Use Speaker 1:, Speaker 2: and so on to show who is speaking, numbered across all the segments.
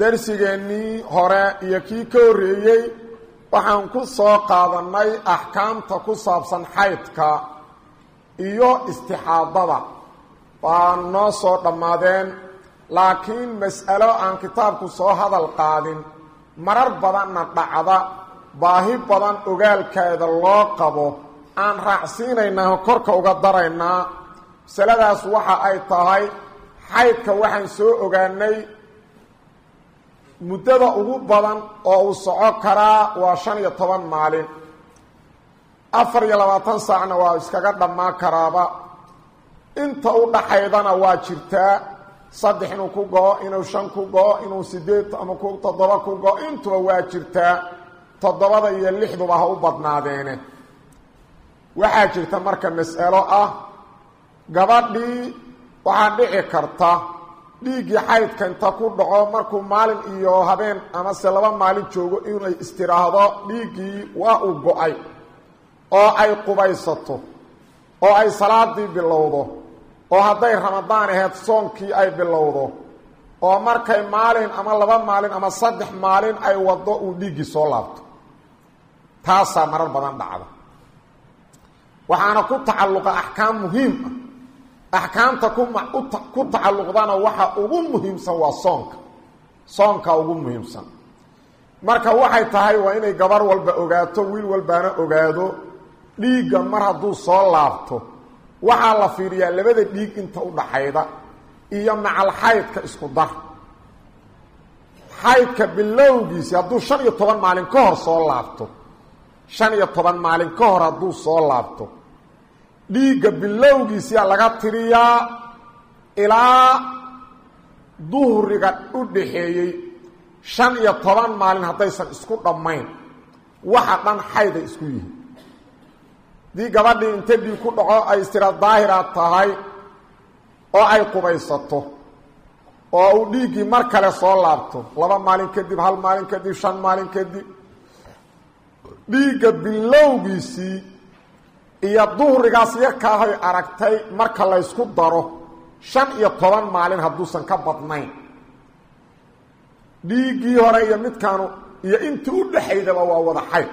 Speaker 1: darsigeennii hore iyo kii ka horreeyey waxaan ku soo qaadannay axkaamta ku saabsan xaydka iyo istixaadada. Waa noo soo dhammaadeen laakiin mas'alo aan kitaabku soo hadal qaadin marar badanna dhacda baahi badan ogaalkeeda loo qabo aan raacsiinaynaa korka uga daraynaa masaladaas waxa ay tahay xaydka waxaan soo ogaanay muddada ugu badan oo uu soco karaa waa shan iyo toban maalin. Afar iyo labaatan saacna waa iskaga dhammaan karaaba. Inta u dhaxaydana waa jirtaa saddex inuu ku go-o inuu shan ku go-o inuu sideed ama ku toddoba ku go-o intuba waa jirtaa. Toddobada iyo lixduba ha u badnaadeene waxaa jirta marka mas'alo ah gabadhii waxaa dhici karta dhiiggii xaydka inta ku dhaco markuu maalin iyo habeen amase laba maalin joogo inay istiraahdo dhiiggii waa uu go'ay. Oo ay qubaysato oo ay salaadii bilowdo oo hadday ramadaan aheyd soonkii ay bilowdo oo markay maalin ama laba maalin ama saddex maalin ay waddo uu dhiiggii soo laabto. Taasaa marar badan dhacda. Waxaana ku tacalluqa axkaam muhiim ah axkaamta ku tacalluqdana waxa ugu muhiimsan waa soonka. Soonka ugu muhiimsan. Marka waxay tahay waa inay gabar walba ogaato wiil walbaana ogaado dhiigga mar hadduu soo laabto waxaa la fiiriyaa labada dhiig inta u dhaxayda iyo macal xaydka isku dar. Xaydka bilowgiisi hadduu shan iyo toban maalin ka hor soo laabto shan iyo toban maalin ka hor hadduu soo laabto dhiigga bilowgiisiyaa laga tiriyaa ilaa duhriga u dhaxeeyey shan iyo toban maalin haddaysan isku dhammayn. Waxa dhan xayday isku yihiin dii gabadhii inta dhiig ku dhaco ay istira daahira tahay oo ay qubaysato oo uu dhiiggii mar kale soo laabto laba maalin kadib hal maalin kadib shan maalin kadib dhiigga bilowgiisii iyo duhrigaas yarkaahoy aragtay marka laysku daro shan iyo toban maalin hadduusan ka badnayn. Dhiiggii hore iyo midkaanu iyo intii u dhexaydaba waa wada xayd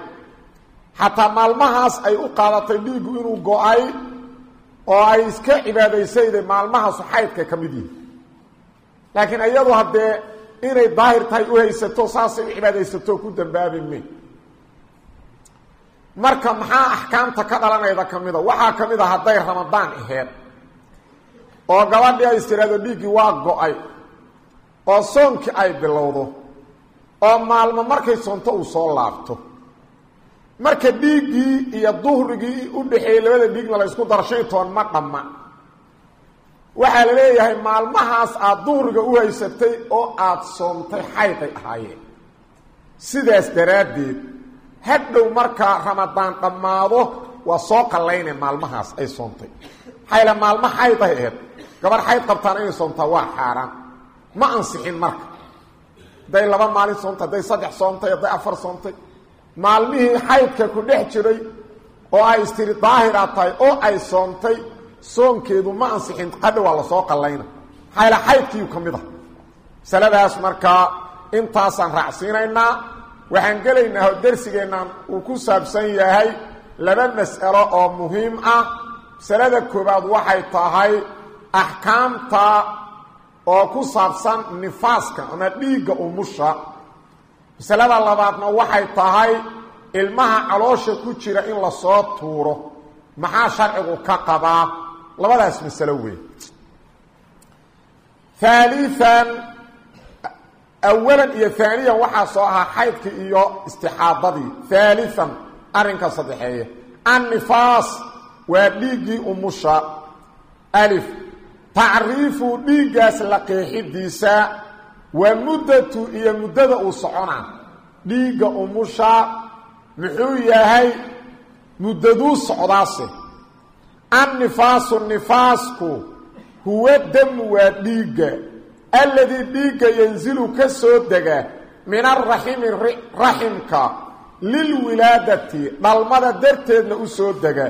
Speaker 1: xataa maalmahaas ay u qaadatay dhiiggu inuu go'ay oo ay iska cibaadaysayday maalmahaasu xaydka ka mid yihi laakiin iyadu haddee inay daahir tahay u haysato saasay u cibaadaysato ku dambaabi me marka maxaa axkaamta ka dhalanayda ka mida? Waxaa ka mid a hadday ramadaan aheed oo gabadhii ay istiraado dhiiggii waa go'ay. Oo soonkii ay bilowdo. Oo maalmo markay soonto uu soo laabto. Marka dhiiggii iyo duhrigii u dhaxeeyey labada dhiigna la ysku daro shan ma dhamma. Waxaa la leeyahay maalmahaas aada duhriga u haysatay oo aada soontay xayday ahaayeen. Sidaas daraaddeed hadhow markaa ramadaan dhammaado waa soo qallayne maalmahaas ay soontay. Maxayla maalmo xayd ay aheyd gabar xayd qabtaan inay soontaa waa xaaraan. Ma ansixin marka. Hadday laba maalin soontay hadday saddex soontay hadday afar soontay. Maalmihii xaydka ku dhex jiray oo ay istiri daahira tahay oo ay soontay soonkeedu ma ansixin qadha waa la soo qallayna. Maxayla xaydkiiu ka mid ah. Masaladaas markaa intaasaan waxaan gelaynaa oo darsigeennan uu ku saabsan yahay laba mas'alo oo muhiim ah. Masalada koowaad waxay tahay axkaamta oo ku saabsan nifaaska ama dhiigga umusha. Masalada labaadna waxay tahay ilmaha caloosha ku jira in la soo tuuro. Maxaa sharcigu ka qabaa? Labadaas masalo wey haalian awalan iyo aaniyan waxaa soo ahaa xaydkii iyo istixaadadii haalian arrinka saddexeeye annifaas waa dhiiggii umusha alif tacriifu dhiiggaas la qeexidiisa wa muddatu iyo muddada uu soconaa dhiigga umusha muxuu yahay muddaduu socdaase annifaasu nifaasku huwa damu waa dhiigga alladii dhiigga yanzilu ka soo dega min araximi raximka lilwilaadati dhalmada darteedna u soo dega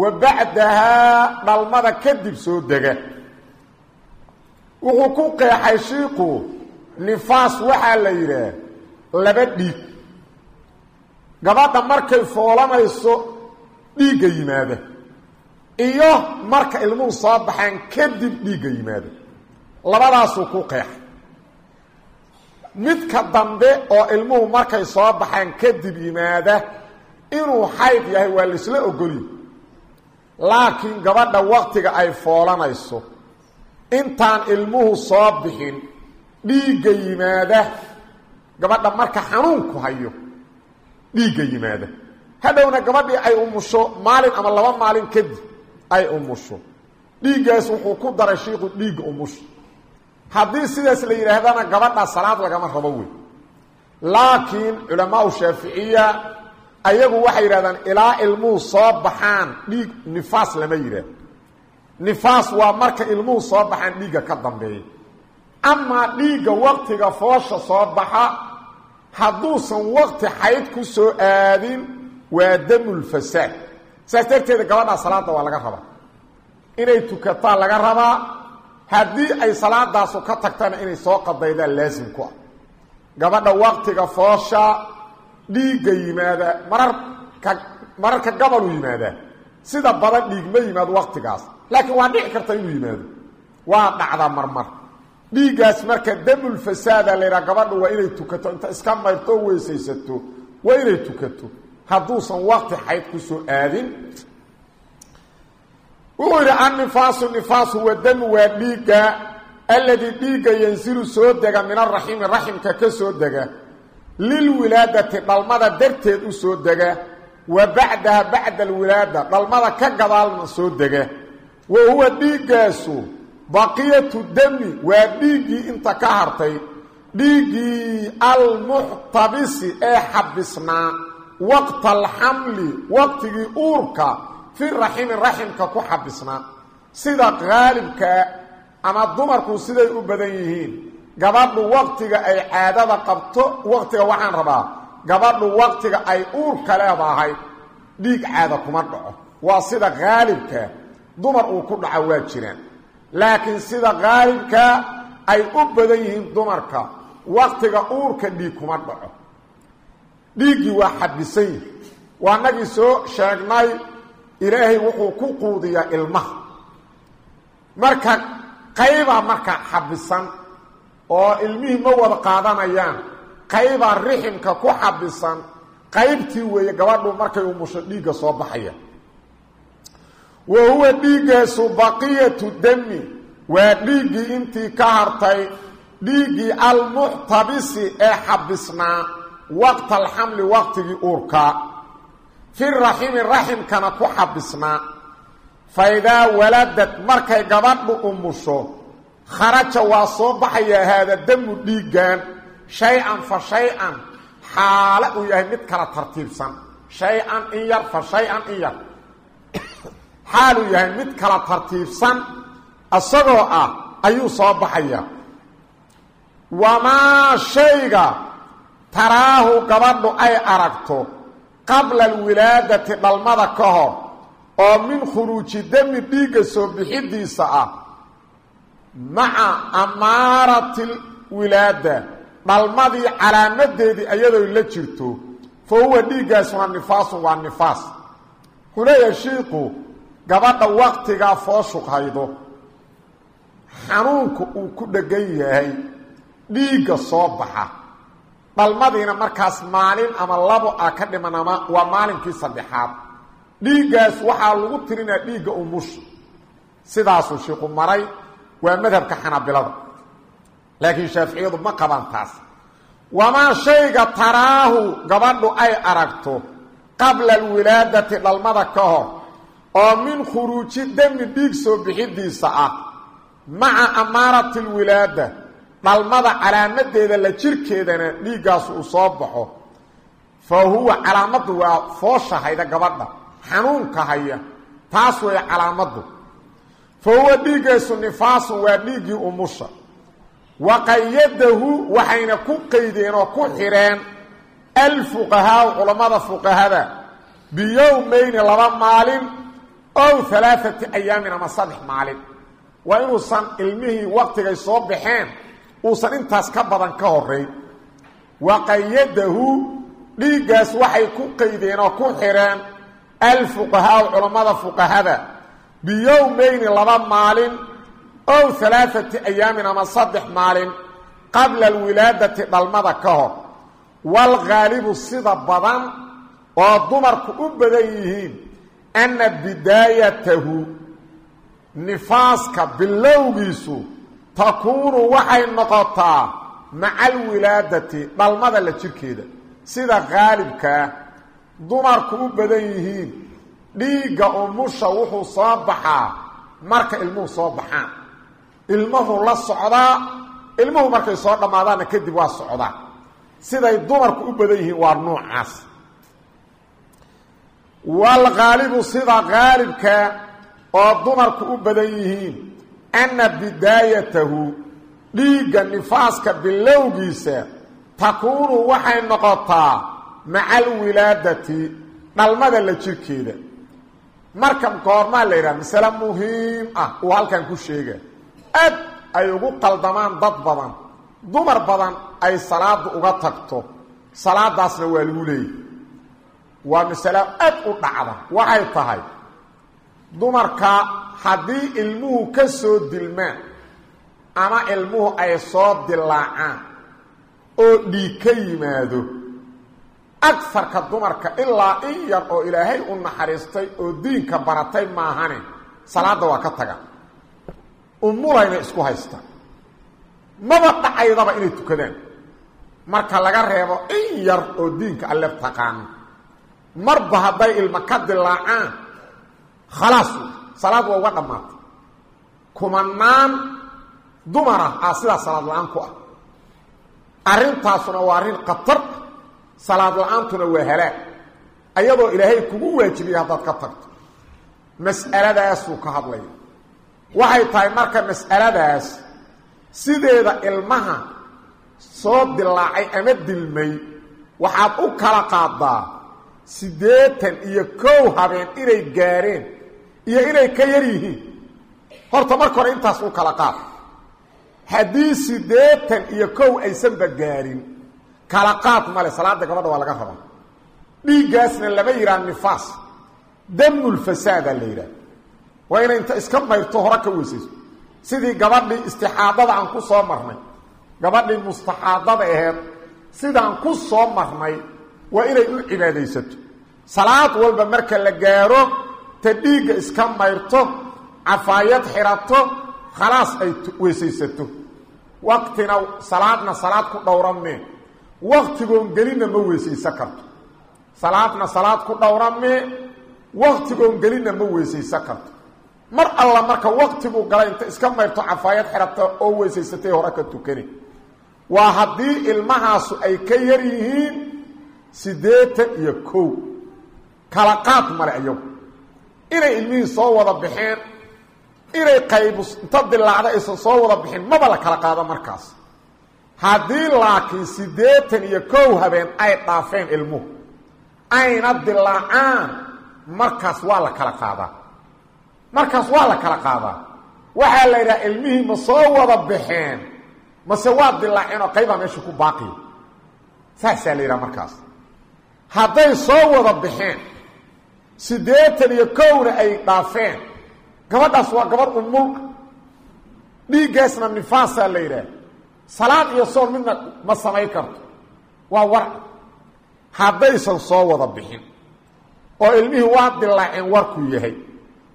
Speaker 1: wa bacdahaa dhalmada kadib soo dega. Wuxuu ku qeexay shiiku nifaas waxaa la yidhaah laba dhiig. Gabadha markay foolamayso dhiigga yimaada. Iyo marka ilmuhu soo baxaan kadib dhiigga yimaada labadaasuu ku qeexay midka dambe oo ilmuhu markay soo baxaan kadib yimaada inuu xayd yahay waa laisla ogolyi laakiin gabadha waktiga ay foolanayso intaan ilmuhu soo bixin dhiigga yimaada gabadha marka xanuunku hayo dhiigga yimaada. Hadhowna gabadhii ay umusho maalin ama laba maalin kadib ay umusho dhiiggaas wuxuu ku daray shiiku dhiigga umusha haddii sidaas la yidhaahdana gabadha salaad lagama rabo wey. Laakiin culamaau shaaficiya ayagu waxay yidhahdaan ilaa ilmuhu soo baxaan dhiig nifaas lama yidhaahdo. Nifaas waa marka ilmuhu soo baxaan dhiigga ka dambeeya. Amaa dhiigga waktiga foosha soo baxa hadduusan wakti xayd ku soo aadin waa damulfasaad saas darteeda gabadhaa salaada waa laga rabaa. Inay tukataa laga rabaa haddii ay salaadaasu ka tagtana inay soo qadaydaan laasim ku ah. Gabadha waktiga foosha dhiigga yimaada mararka mararka gabaluu yimaadaa sida badan dhiig ma yimaado waktigaas laakiin waa dhici karta inuu yimaado. Waa dhacdaa marmar. Dhiiggaas marka damulfasaada laydhaha gabadha waa inay tukato inta iska mayrto o weysaysato waa inay tukato. Hadduusan wakti xayd ku soo aadin wuxuu yidhi annifaasu nifaasu wa damu waa dhiigga alladii dhiigga yansilu soo dega min araximi raximka ka soo dega. Lilwilaadati dhalmada darteed u soo dega. Wa bacdaha bacda alwilaada dhalmada ka gadaalna soo dega. Wa huwa dhiiggaasu baqiyatu dami waa dhiiggii inta ka hartay. Dhiiggii almuxtabisi ee xabisnaa waqta alxamli waqtigii uurka fi raximi raximka ku xabisnaa sida qaalibkaa ama dumarku siday u badan yihiin gabadhu waqtiga ay caadada qabto waqtiga waxaan rabaa gabadhu waqtiga ay uurka leedahay dhiig caada kuma dhaco. Waa sida qaalibkaa dumar uu ku dhaco waa jiraan. Laakiin sida qaalibkaa ay u badan yihiin dumarka waqtiga uurka dhiig kuma dhaco. Dhiiggii waa xabisan yihi soo sheegnay ilaahay wuxuu ku quudiyaa ilmaha. Marka qaybaa marka xabisan oo ilmihii ma wada qaadanayaan qaybaa riximka ku xabisan qaybtii weeye gabadhu markay umusho dhiigga soo baxaya. Wa huwa dhiiggaasu baqiyatu dami waa dhiiggii intii ka hartay dhiiggii almuxtabisi ee xabisnaa waqta alxamli waqtigii uurka fi raximi raximkana ku xabisnaa. Fa idaa waladad markay gabadhu umusho kharaja waa soo baxayaa haada damu dhiiggan shay-an fa shay-an xaale uu yahay mid kala tartiibsan. Shay-an in yar fa shay-an in yar. Xaal uu yahay mid kala tartiibsan isagoo ah ayuu soo baxaya wamaa shayga taraahu gabadhu ay aragto qabla alwilaadati dhalmada ka hor oo min khuruuji dami dhiigga soo bixidiisa ah maca amaarati lwilaada dhalmadii calaamadeedii ayadoo la jirto fa huwa dhiiggaasuna nifaasun waa nifaas. Wuxuu leeyahay shiiku gabadha waktigaa fooshuq haydo xanuunka uu ku dhegan yahay dhiigga soo baxa dhalmadiina markaas maalin ama labo ah ka dhiman ama waa maalinkii saddexaad. Dhiiggaas waxaa lagu tirinaa dhiigga umusha sidaasuu shiiku maray waa madhabka xanabilada laakiin shaaficiyadu ma qabaan taas. Wamaa shayga taraahu gabadhu ay aragto qabla alwilaadati dhalmada ka hor oo min khuruuji dami dhiig soo bixidiisa ah maca amaarati alwilaada dhalmada calaamadeeda la jirkeedana dhiiggaasu uu soo baxo. Fa huwa calaamaddu waa foosha hayda gabadha xanuunka haya taas way calaamaddu fa huwa dhiiggaysu nifaasun waa dhiiggii umusha. Wa qayadahu waxayna ku qaydeen oo ku xidheen alfuqahaau culammada fuqahada biyowmayni laba maalin ow alaaati ayaamin ama saddex maalin. Waa inuusan ilmihii waqtigay soo baxeen uusan intaas ka badan ka horayn wa qayadahu dhiiggaas waxay ku qaydeen oo ku xidheen alfuqahaau culammada fuqahada biyowmayni laba maalin ow alaaati ayaamin ama saddex maalin qabla alwilaadati dhalmada ka hor. Waalghaalibu sida badan oo dumarku u badan yihiin anna bidaayatahu nifaaska bilowgiisu takuunu waxay noqotaa maca alwilaadati dhalmada la jirkeeda. Sida khaalibkaa dumarku u badan yihiin dhiigga umusha wuxuu soo baxaa marka ilmuhu soo baxaan. Ilmuhu la socdaa ilmuhu markay soo dhammaadaanna kadib waa socdaa. Siday dumarku u badan yihiin waa nuucaas waalghaalibu sida khaalibka oo dumarku u badan yihiin anna bidaayatahu dhiigga nifaaska bilowgiisa takuunu waxay noqotaa maca alwilaadati dhalmada la jirkeeda. Marka goormaa la yidhaha masale muhiim ah uu halkan ku sheega. Aad ay ugu qaldamaan dad badan dumar badan ay salaada uga tagto. Salaadaasna waa lagu leeyay waa masalo aad u dhacda waxay tahay dumarka haddii ilmuhu ka soo dilmaan ama ilmuhu ay soo dilaacaan oo dhiig ka yimaado agarka dumarka ilaa in yar oo ilaahay u naxariistay oo diinka baratay maahane salaadda waa ka taga. Umulayna isku haysta. Maba dhacaydaba inay tukadaan. Marka laga reebo in yar oo diinka alle taqaano. Marba hadday ilma ka dilaacaan khalaas salaad waa uga dhammaatay. Kumanaan dumara ah sidaa salaad la'aan ku ah. Arrintaasuna waa arrin khatar salaad la'aantuna waa halaag. Ayadoo ilaahay kugu waajibiyay haddaad ka tagto. Mas'aladaasuu ka hadlaya waxay tahay marka mas'aladaas sideeda ilmaha soo dilaacay ama dilmay waxaad u kala qaadaa siddeetan iyo kow habeen inay gaareen iyo inay ka yar yihiin. Horta marka hore intaas u kala qaad haddii siddeetan iyo kow aysanba gaarin kala qaad male salaada gabadha waa laga rabaa. Dhiiggaasna lama yidhaha nifaas. Damulfasaadaa la yidhaha waa inay inta iska mayrto hore ka weysayso. Sidii gabadhii istixaadada aan ku soo marnay gabadhii mustaxaadada aheed sidaan ku soo marnay waa inay u cibaadaysato. Salaad walba marka la gaaro ta dhiigga iska mayrto cafaayad xirato khalaas ay weysaysato. Waqtina salaadna salaad ku dhowramee waktigoon gelinna ma weysaysan karto. Salaadna salaad ku dhowramee waktigoon gelinna ma weysaysan karto. Mar alla marka waktigu galay inta iska mayrto cafaayad xirata oo weysaysatay hore ka tukane waa haddii ilmahaasu ay ka yar yihiin siddeetan iyo kow. Kala qaad male inay ilmihii soo wada baxeen inay qaybu inta dilaacda aysan soo wada bixin maba la kala qaado markaas. Haddii laakiin siddeetan iyo kow habeen ay dhaafeen ilmuhu ayna dilaacaan markaas waa la kala qaadaa. Markaas waa la kala qaadaa. Waxaa la yidhaha ilmihii ma soo wada baxeen mase waa dilaaceen oo qaybaa meesha ku baaqiya saasaa la yidhaha markaas. Hadday soo wada baxeen siddeetan iyo kowna ay dhaafeen. Gabadhaas waa gabadh umul dhiiggaasna nifaasaa la yidhaah salaad iyo soon midna ma samayn karto. Waa war. Haddaysan soo wada bixin. Oo ilmihii waa dilaaceen warkuu yahay.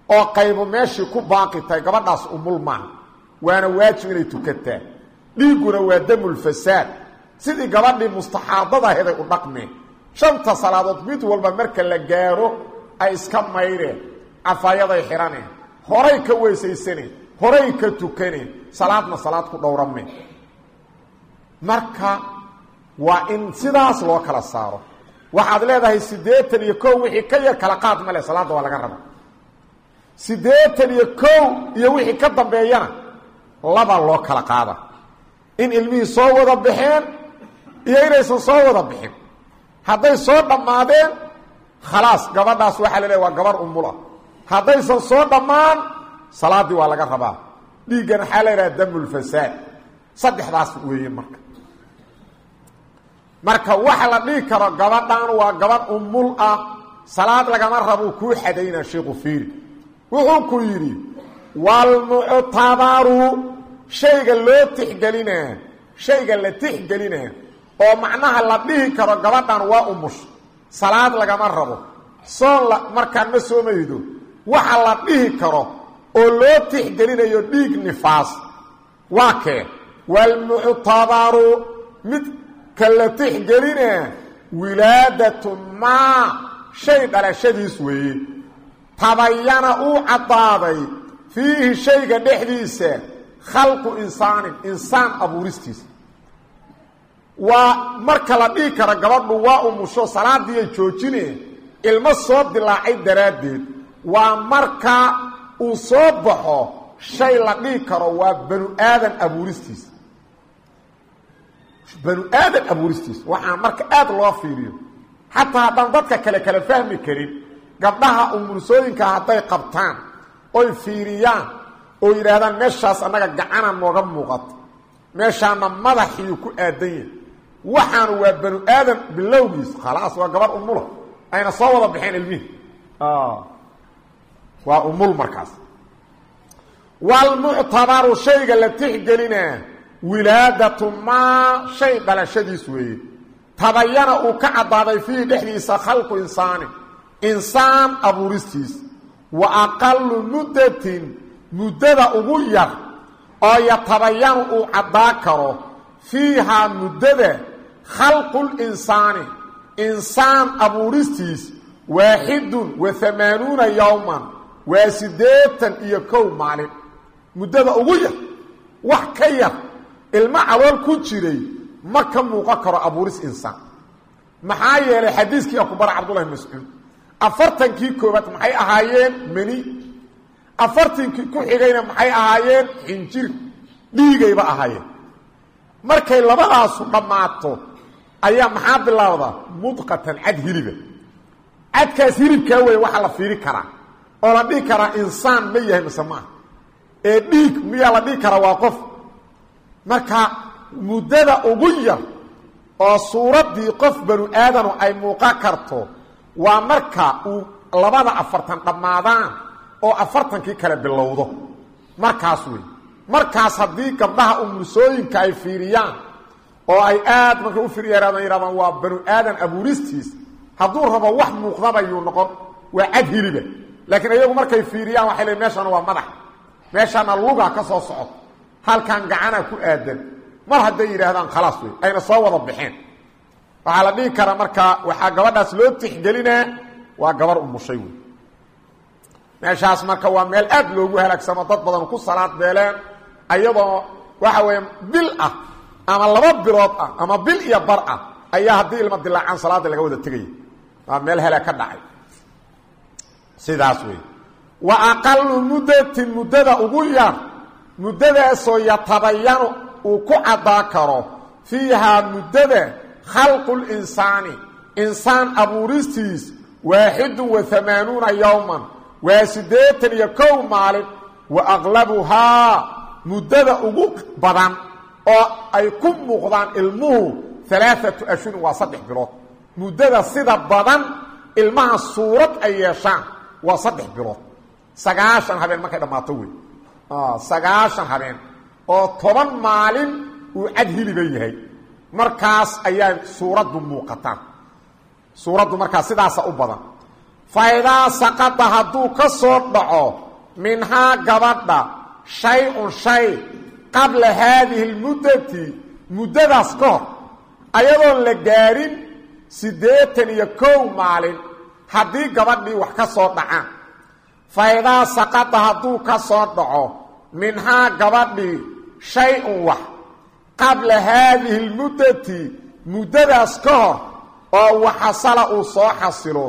Speaker 1: Oo qaybo meeshii ku baaqi tahay gabadhaas umul maaha. Waana waajib inay tukataa dhiigguna waa damulfasaad sidii gabadhii mustaxaadada aheeday u dhaqmeen. Shanta salaadood mid walba marka la gaaro ay iska maydheen cafaayaday xidhaneen horay ka weysaysaneen horay ka tukaneen salaadna salaad ku dhowrameen marka waa in sidaas loo kala saaro. Waxaad leedahay siddeetan iyo kow wixii ka yar kala qaad male salaadda waa laga raba. Siddeetan iyo kow iyo wixii ka dambeeyana laba loo kala qaada. In ilmihii soo wada baxeen iyo inaysan soo wada bixin. Hadday soo dhammaadeen khalaas gabadhaas waxaa la leeya waa gabarh umula. Haddaysan soo dhammaan salaaddii waa laga rabaa. Dhiiggan waxaa la yidhaha damulfasaad saddexdaas weeye marka. Marka waxa la dhihi karo gabadhan waa gabadh umul ah salaad lagama rabuu kuu xadaynaa sheikhu fiiri. Wuxuu ku yidhi walmuctabaru shayga loo tixgelinaa shayga la tixgelinaa oo macnaha la dhihi karo gabadhan waa umush salaad lagama rabo soon markaan ma soomaydo waxa la dhihi karo oo loo tixgelinayo dhiig nifaas. Waa kee? Walmuctabaru mid ka la tixgelinaa wilaadatu maa shay dhalashadiis weeye. Tabayana uu caddaaday fiihi shayga dhexdiisa khalqu insaanin insaan abuuristiisa waa marka la dhihi karo gabadhu waa umusho salaadiiay joojine ilmo soo dilaacay daraaddeed. Waa marka uu soo baxo shay la dhihi karo waa banu aadan abuuristiisa banu aadan abuuristiisa waxaa marka aad loo fiiriyo. Xataa haddaan dadka kale kala fahmi karin gabdhaha umursooyinka hadday qabtaan oy fiiriyaan oo yidhaahdaan meeshaas annaga gacana nooga muuqato. Meeshaana madaxiiu ku aadan yahay waxaanu waa banu aadan bilowgiis khalaas waa gabar umula ayna soo wada baxeen ilmihi. Waa umul markaas. Walmuctabaru shayga la tixgelinaa wilaadatu maa shay dhalashadiis weeye. Tabayana uu ka caddaaday fiihi dhexdiisa khalqu insaanin insaan abuuristiis. Wa aqalu muddatin muddada ugu yar oo yatabayanu uu caddaa karo fiihaa muddada khalqulinsaani insaan abuuristiis waaxidun wa hamaanuuna yowman waa siddeetan iyo kow maalin muddada ugu yar wax ka yar ilmo calool ku jiray ma ka muuqan karo abuuris insaan maxaa yeelay xadiiskii akubara cabdullahi mascuud afartankii koobaad maxay ahaayeen meni afartankii ku xigayna maxay ahaayeen xinjir dhiigayba ahaayeen markay labadaasu dhammaato ayaa maxaa bilaawdaa mudqatan cad hiliba cadkaas hilibkaa wey waxaa la fiiri karaa oo la dhihi karaa insaan ma yahay mise maaha ee dhiig miyaa la dhihi karaa waa qof. Marka muddada ugu yar oo suuraddii qof banu aadanu ay muuqan karto waa marka uu labada afartan dhammaadaan oo afartankii kale bilowdo. Markaas wey markaas haddii gabdhaha umursooyinka ay fiiriyaan oo ay aad marka u fiiriyaan yidhahdaan waa banu aadan abuuristiis. Hadduu rabo wax muuqdabayuu noqon waa cad hiliba. Laakiin iyagu markay fiiriyaan waxay leeyn meeshana waa madax. Meeshana luga ka soo socoto halkan gacana ku aadan. Mar hadday yidhaahdaan khalaas wey ayna soo wada baxeen waxaa la dhihi karaa markaa waxaa gabadhaas loo tixgelinaa waa gabar umushay wey meeshaas marka waa meel aad loogu halaagsamo dad badan ku salaad beeleen ayadoo waxa weeye bil ah ama laba bilood ah ama bil iyo bar ah ayaa haddii ilma dilaacaan salaada laga wada tegaya waa meel halaag ka dhacay. Sidaas wey wa aqalu muddatin muddada ugu yar muddadaasoo yatabayanu uu ku caddaa karo fiihaa muddada khalqulinsaani insaan abuuristiis waaxidun wa hamaanuuna yowman waa siddeetan iyo kow maalin wa aqlabuhaa muddada ugu badan oo ay ku muuqdaan ilmuhu alaaatu ashhurin waa saddex bilood. Muddada sida badan ilmaha suurad ay yeeshaan waa saddex bilood. Sagaashan habeen markay dhammaato wey. Sagaashan habeen oo toban maalin uu cad hiliba yahay. Markaas ayaa suuraddu muuqataan. Suuraddu markaas sidaasa u badan. Fa idaa saqada hadduu ka soo dhaco minhaa gabadha shay-un shay qabla haadihi lmuddati muddadaas ka hor ayadoon la gaarin siddeetan iyo kow maalin haddii gabadhii wax ka soo dhacaan fa idaa saqada hadduu ka soo dhaco minhaa gabadhii shay-un wax qabla haadihi lmuddati muddadaas ka hor oo waxasala uu soo xasilo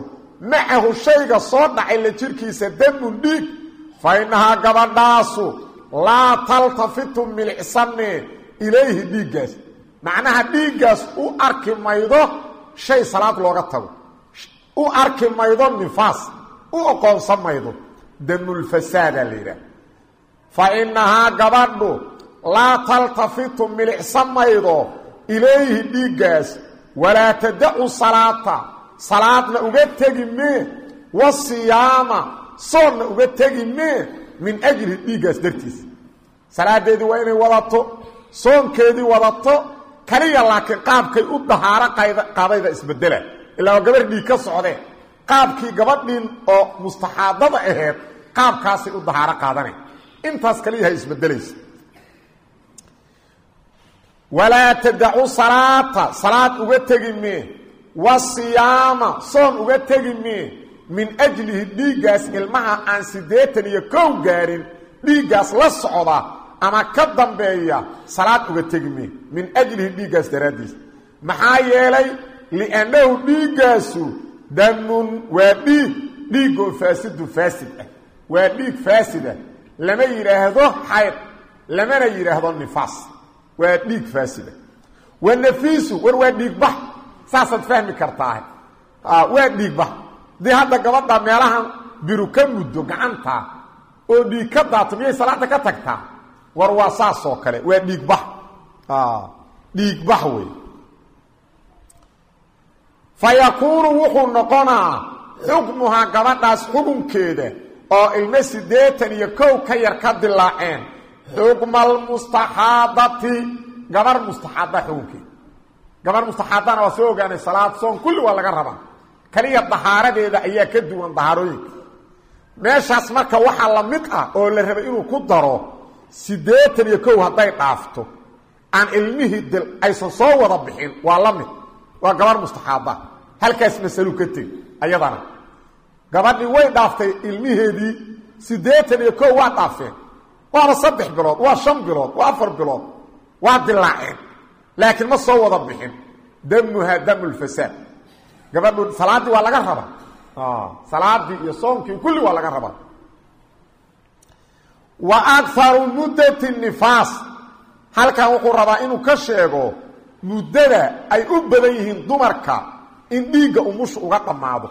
Speaker 1: macahu shayga soo dhacay la jirkiisa damun dhiig fa gabadhaasu laa taltafitu milicsane ilayhi dhiiggaas macnaha dhiiggaas u arki maydo shay salaad looga tago. U arki maydo nifaas. U oqoonsan maydo. Damulfasaadaa la yidhaah fa innahaa gabadhu laa taltafitu milicsan maydo ilayhi dhiiggaas walaa tadacu salaata. Salaadna uga tegi mee. Wasiyaama soonna uga tegi min ajli dhiiggaas dartiisa salaadeedii waa inay wadato soonkeedii wadato kaliya laakiin qaabkay u dahaaro qaadayda isbedela ilaa gabar dhiig ka socdee qaabkii gabadhiin oo mustaxaadada aheed qaabkaasay u dahaaro qaadanay intaas kaliyaha isbedelaysa walaa tadacu salaata salaad uga tegi mee. Wasiyaama soon uga tegi mee min ajlihi dhiiggaas ilmaha aan siddeetan iyo kow gaarin dhiiggaas la socda ama ka dambeeya salaad uga tegi mee min ajlihi dhiiggaas daraaddiis. Maxaa yeelay liannahu dhiiggaasu damun waa dhiig dhiiggoo faasidun faasid ah. Waa dhiig faasid ah lama yidhaahdo xayd lamana yidhaahdo nifaas. Waa dhiig faasida. Wa war waa dhiigbax saasaad fahmi kartaa. Waa dhiigbax dii hadda gabadha meelahan biru ka muddo gacanta oo dhiig ka daato miyay salaada ka tagtaa? War waa saasoo kale. Waa dhiigbax dhiigbax wey fa yakuunu wuxuu noqonaa xukmuhaa gabadhaas xukunkeeda oo ilmo siddeetan iyo kow ka yar ka dilaaceen xukma almustaxaadati gabar mustaxaada xukunkeeda gabar mustaxaadana waa soo ogaanay salaad soon kulli waa laga rabaa kaliya dahaaradeeda ayaa ka duwan dahaarooyinka meeshaas marka waxaa la mid ah oo la rabay inuu ku daro siddeetan iyo kow hadday dhaafto aan ilmihii dil aysan soo wada bixin waa la mid. Waa gabar mustaxaada. Halkaas masalu ka tegi ayadana. Gabadhii way dhaaftay ilmiheedii siddeetan iyo kow waa dhaafeen. Waaba saddex bilood waa shan bilood waa afar bilood waa dilaaceen laakiin ma soo wada bixin. Damuha damu lfasaad gabadhu salaaddii waa laga rabaa. Salaadii iyo soonkii kulli waa laga rabaa. Wa akaru muddati nifaas. Halkan wuxuu rabaa inuu ka sheego muddada ay u badan yihiin dumarka in dhiigga umusha uga dhammaado.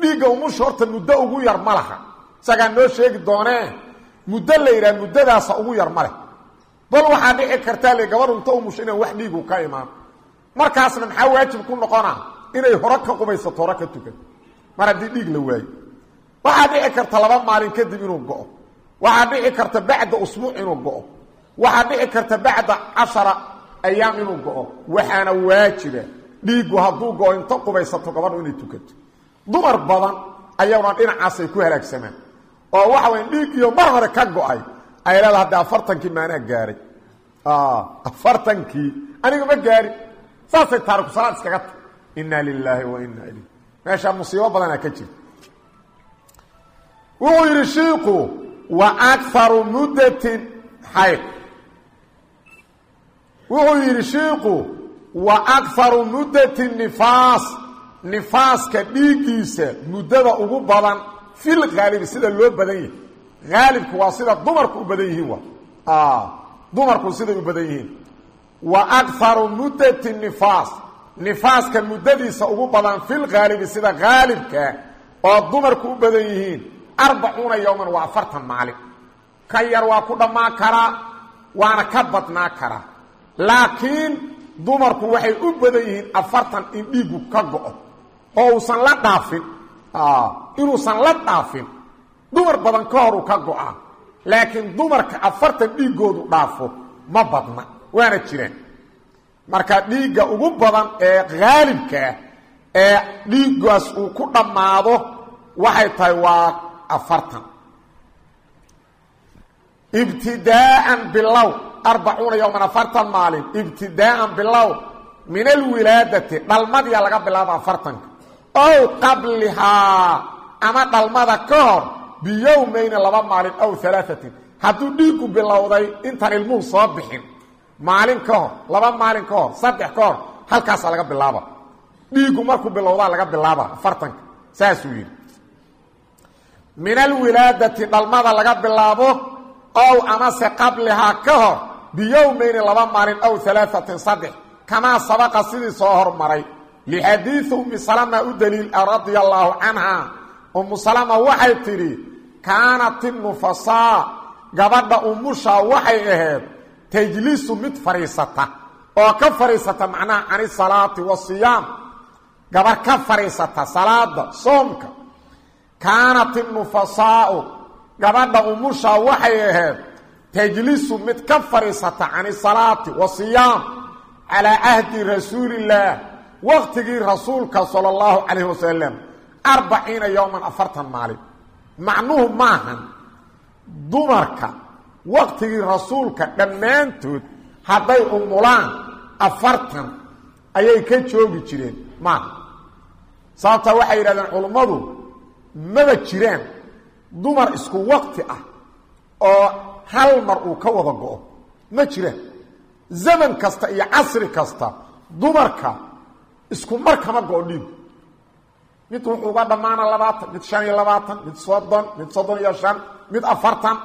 Speaker 1: Dhiigga umusha horta muddo ugu yar ma laha. Isagaa noo sheegi doonee muddo la yidhaha muddadaasa ugu yar ma leh. Bal waxaa dhici kartaa le gabadhu inta umusha inaan wax dhiigu ka imaan. Markaasna maxaa waajib ku noqonaa inay hore ka qubaysato hore ka tukan. Mar haddii dhiig la waayo waxaa dhici karta laba maalin kadib inuu go-o. Waxaa dhici karta bacda usbuuc inuu go-o. Waxaa dhici karta bacda cashara ayaam inuu go-o. Waxaana waajiba dhiiggu hadduu go-o inta qubaysato gabadhu inay tukato. Dumar badan ayaguna dhinacaasay ku halaagsamaan. Oo waxa waya dhiiggiyo mar hore ka go'ay. Ay leeda hadda afartankii maanaa gaaray. Afartankii. Aniga ma gaarin saasay taariku salaad iskaga ta inna lilaahi wa inna ilayh meeshaa musiibo badanaa ka jirta wuxuu yidhi wa akaru muddatin xayd wuxuu yidhi shiiku wa akaru muddati nifaas. Nifaaska dhiiggiisa muddada ugu badan fil haalibi sida loo badan yahay. Haalibku waa sida dumarku u badan yihiin wa dumarku siday u badan yihiin. Wa akaru muddati nifaas nifaaska muddadiisa ugu badan fil haalibi sida haalibka oo dumarku u badan yihiin arbacuuna yowman waa afartan maalin. Ka yar waa ku dhammaan karaa waana ka badnaa karaa laakiin dumarku waxay u badan yihiin afartan in dhiigu ka go-o oo uusan la dhaafin. Inuusan la dhaafin dumar badan ka hor uu ka go'aa. Laakiin dumarka afartan dhiigoodu dhaafo ma badna waana jiraan marka dhiigga ugu badan ee haalibkaa ee dhiiggaas uu ku dhammaado waxay tahay waa afartan. Ibtidaaan bilow arbacuuna yowman afartan maalin. Ibtidaaan bilow min alwilaadati dhalmadiya laga bilaabo afartanka ow qablihaa ama dhalmada ka hor biyowmayni laba maalin ow alaaثatin hadduu dhiiggu bilowday intaan ilmuhu soo bixin maalin ka hor laba maalin ka hor saddex ka hor halkaasaa laga bilaaba. Dhiiggu markuu bilowdaa laga bilaaba afartanka saasuu yidhi. Min alwilaadati dhalmada laga bilaabo ow amase qablihaa ka hor biyowmayni laba maalin ow alaaثatin saddex. Kamaa sabaqa sidii soo hormaray. Lixadiiثi umi salama u daliil ah radia allaahu canha. Umu salama waxay tidhi kaanat inufasaa gabadha umushaa waxay ahayd tajlisu mid fadhiisata oo ka fadhiisata macnaha cani salaati wasiyaam gabar ka fadhiisata salaada soomka. Kaanat inufasaau gabadha umushaa waxay ahayd tajlisu mid ka fadhiisata cani salaati wasiyaam calaa cahdi rasuulillaah waqtigii rasuulka sala allahu calayhi wasalam arbaciina yowman afartan maalin. Macnuhu maahan dumarka waqtigii rasuulka dhammaantood hadday umulaan afartan ayay ka joogi jireen. Maaha sababtaa waxay yidhahdeen culummadu maba jiraan dumar isku waqti ah oo hal mar uu ka wada go-o. Ma jiraan. Zaman kasta iyo casri kasta dumarka isku mar kama go-o dhiigu mid wuxuu uga dhammaana labaatan mid shan iyo labaatan mid soddon mid soddon iyo shan mid afartan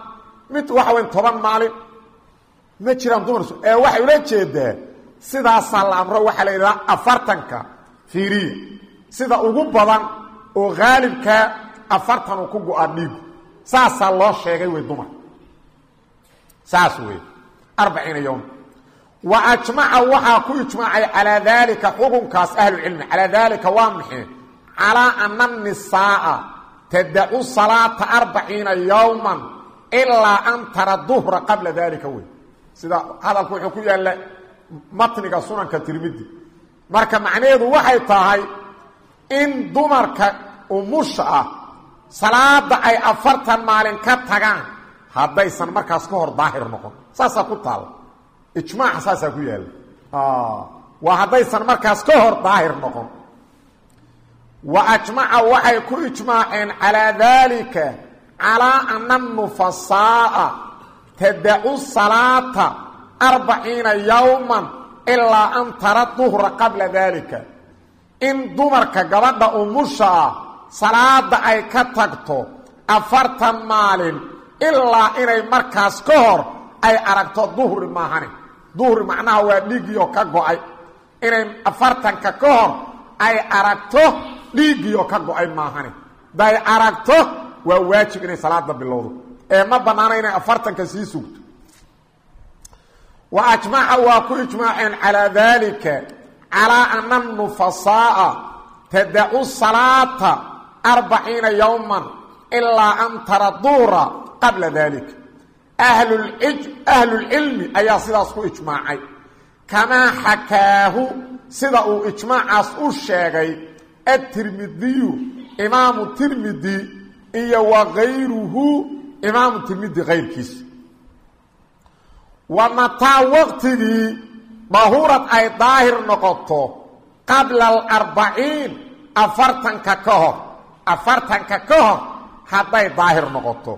Speaker 1: mid waxa weyn toban maalin ma jiraan dumar ee waxay ula jeedaa sidaasaa la amro waxaa la yidhaha afartanka fiiriya sida ugu badan oo haalibkaa afartan uu ku go'aa dhiigu saasaa loo sheegay wey dumar. Saas wey arbaciina yowm wa ajmaca waxaa ku ijmaacay calaa daalika xukunkaas ahlucilmi calaa daalika waa maxay calaa ana nisaaa tadacu salaata arbaciina yowman ilaa an tara duhra qabla daalika wey sida hadalku wuxuu ku yaalla matniga sunanka tirmidi marka macnaheedu waxay tahay in dumarka umusha ah ay afartan maalin ka tagaan haddaysan markaas ka hor daahir noqon. Saasaa ku taalla ijmaaca saasaa ku yaalla waa haddaysan markaas ka hor daahir noqon. Wa ajmaca waxay ku ijmaaceen calaa daalika calaa ana nufasaaa tadacu salaata arbaciina yowman ilaa an tara duhra qabla daalika. In dumarka gabadha umusha ah salaada ay ka tagto afartan maalin ilaa inay markaas ka hor ay aragto duhri maahane duhri macnaha waa dhiigiioo ka go'ay. Inay afartanka ka hor ay aragto dhiiggiioo ka go'ay maahane day aragto waa waajib inay salaada bilowdo. Ee ma bannaana inay afartanka sii sugto. Wa ajmaca waa ku ijmaaceen calaa daalika calaa ana nufasaaa tadacu salaata arbaciina yowman ilaa an tara duhra qabla daalika. Ahlulcilmi ayaa sidaas ku ijmaacay. Kamaa xakaahu sida uu ijmaacaas u sheegay atirmidiyu imaamu tirmidi iyo wa kayruhu imaamu tirmidi kayrkiisa wa mataa waqtigii dahurad ay daahir noqoto qabla alarbaciin afartanka ka hor. Afartanka ka hor hadday daahir noqoto.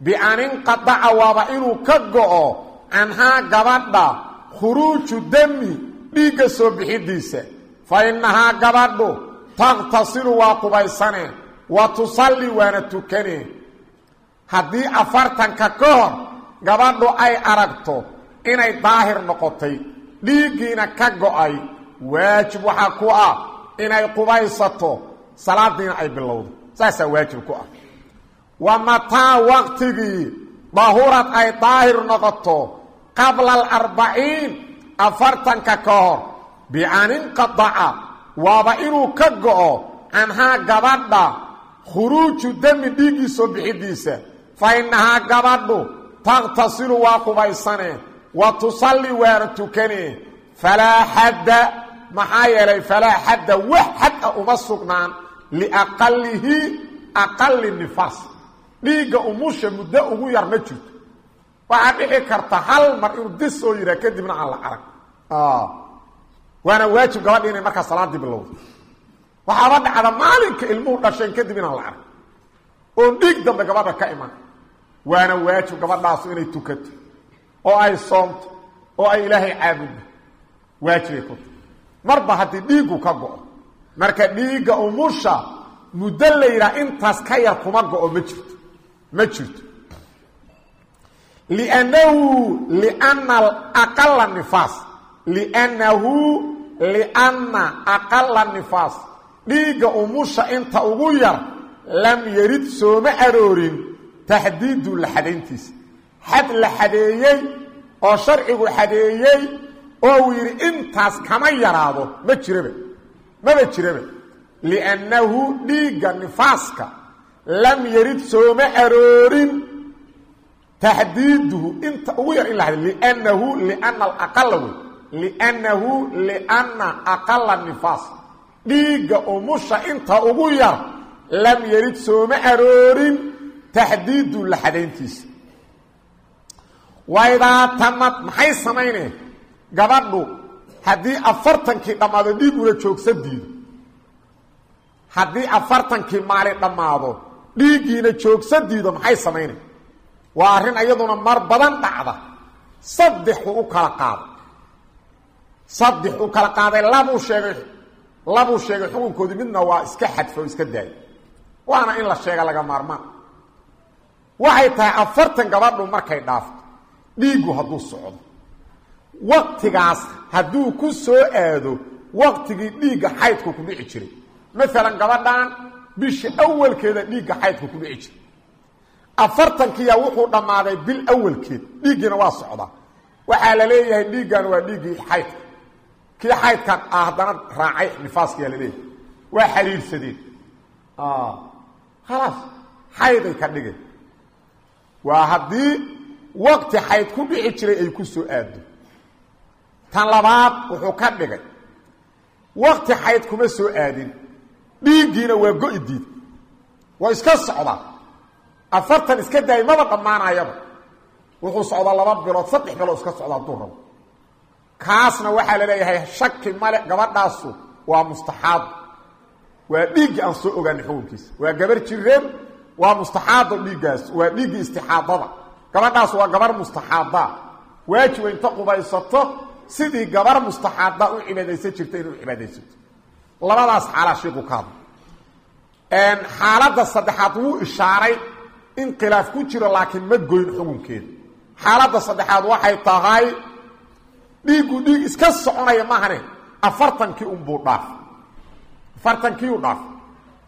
Speaker 1: Bian inqadaca waaba inuu ka go-o canhaa gabadha khuruuju dami dhiigga soo bixidiisa fa innahaa gabadhu taqtasilu waa qubaysane wa tusalli waana tukane. Haddii afartanka ka hor gabadhu ay aragto inay daahir noqotay dhiiggiina ka go'ay waajib waxaa ku ah inay qubaysato salaadiina ay bilowdo. Saasaa waajib ku ah. Wa mataa waqtigii dahurad ay daahir noqoto qabla alarbaciin afartanka ka hor bian inqadaca waaba inuu ka go-o canhaa gabadha khuruuju dami dhiiggii soo bixidiisa. Fa innahaa gabadhu taqtasilu waa qubaysane wa tusalli waana tukane. Falaa xadda maxaa yeelay falaa xadda wax xad a uma sugnaan liaqalihi aqali nifaas dhiigga umusha muddo ugu yar ma jirto. Waxaa dhici karta hal mar inuu dis soo yihaa kadibna aan la arag. Waana waajib gabadhi inay markaa salaadii bilowdo waxaaba dhacda maalinka ilmuhu dhasheen kadib inaan la arag oon dhiig dambe gabadha ka iman. Waana waajib gabadhaasu inay tukato oo ay soomto. Oo ay ilaahay caabudda. Waajibay ku tahay marba haddii dhiiggu ka go-o marka dhiigga umusha muddo la yidhaha intaas ka yar kuma go-o ma jirto. Ma jirto. Liannahu liana aqala nifaas. Liannahu lianna aqala nifaas dhiigga umusha inta ugu yar lam yarid sooma aroorin taxdiidu la xadayntiisa. Xad la xadeeyey oo sharcigu xadeeyey oo uu yidhi intaas kama yaraado. Ma jiraba. Maba jiraba. Liannahu dhiigga nifaaska lam yarid sooma aroorin taxdiiduhu inta ugu yar in la xadeey liannahu liana alaqala wey. Liannahu liana aqala nifaas dhiigga umusha inta ugu yar lam yarid sooma aroorin taxdiidu la xadayntiisa. Waydaa tamad maxay samayneen gabadhu haddii afartankii dhammaado dhiig una joogsa diido. Haddii afartankii maalin dhammaado dhiiggiina joogsa diido maxay samayneen waa arrin iyaduna mar badan dhacda. Saddexu u kala qaaday saddex u kala qaaday labuu sheegay labuu sheegay xukunkoodii midna waa iska xadfa oo iska daayay waana in la sheega laga maarmaan. Waxay tahay afartan gabadhu markay dhaafto dhiiggu hadduu socdo. Waktigaas hadduu ku soo aado waktigii dhiigga xaydku ku dhici jiray. Maalan gabadhan bisha awalkeeda dhiigga xaydku ku dhici jiray. Afartankiya wuxuu dhammaaday bil awalkeed dhiiggiina waa socdaa. Waxaa la leeyahay dhiiggan waa dhiiggii xaydka kii xaydkan ah haddana raacay nifaaskiyaa la leeyahay. Waa xiriirsadeen khalaas xayday ka dhigeen waa haddii waqti xayd ku dhici jiray ay ku soo aado tan labaad wuxuu ka dhigay. Waqti xayd kuma soo aadin. Dhiiggiina waa go-i diid. Waa iska socdaa afartan iska daayay maba dhammaanayaba. Wuxuu socdaa laba bilood saddex bilood iska socda hadduu rabo kaasna waxaa la leeyahay shaki male gabadhaasu waa mustaxaad. Waa dhiiggii aan soo ogaanay xukunkiisa waa gabar jireen waa mustaxaado dhiiggaas waa dhiiggii istixaadada. Gabadhaas waa gabar mustaxaadaa waajiba inta qubaysato sidii gabar mustaxaada u cibaadaysan jirta inay u labadaas xaalaa shiiku ka hadla xaaladda saddexaad wuu ishaaray in khilaaf ku jiro laakiin ma goyn xukunkeeda xaaladda saddexaad waxay tahay dhiiggu dhiig iska soconaya maahane afartankii unbuu dhaaf. Afartankiiu dhaaf.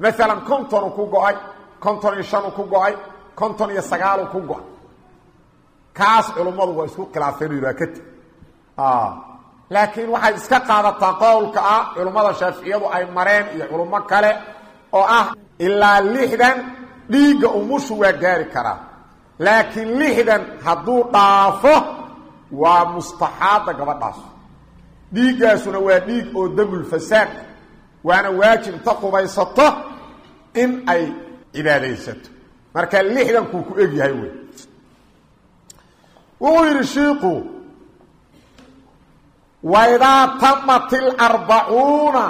Speaker 1: Maalan kontonu ku go'ay konton iyo shanu ku go'ay konton iyo sagaalu ku go'ay. Kaas culummadu waa isku khilaafeen waa ka teg laakiin waxay iska qaadataa qowlka ah culummada shaaficiyadu ay mareen iyo culummo kale oo ah ilaa lixdan dhiigga umushu waa gaari karaa. Laakiin lixdan hadduu dhaafo waa mustaxaada gabadhaas. Dhiiggaasuna waa dhiig oo damulfasaad waana waajib inta qubaysato in ay cibaadaysato marka lixdankuu ku eg yahay wey. Wuxuu yidhi shiiku waidaa tamat ilarbacuuna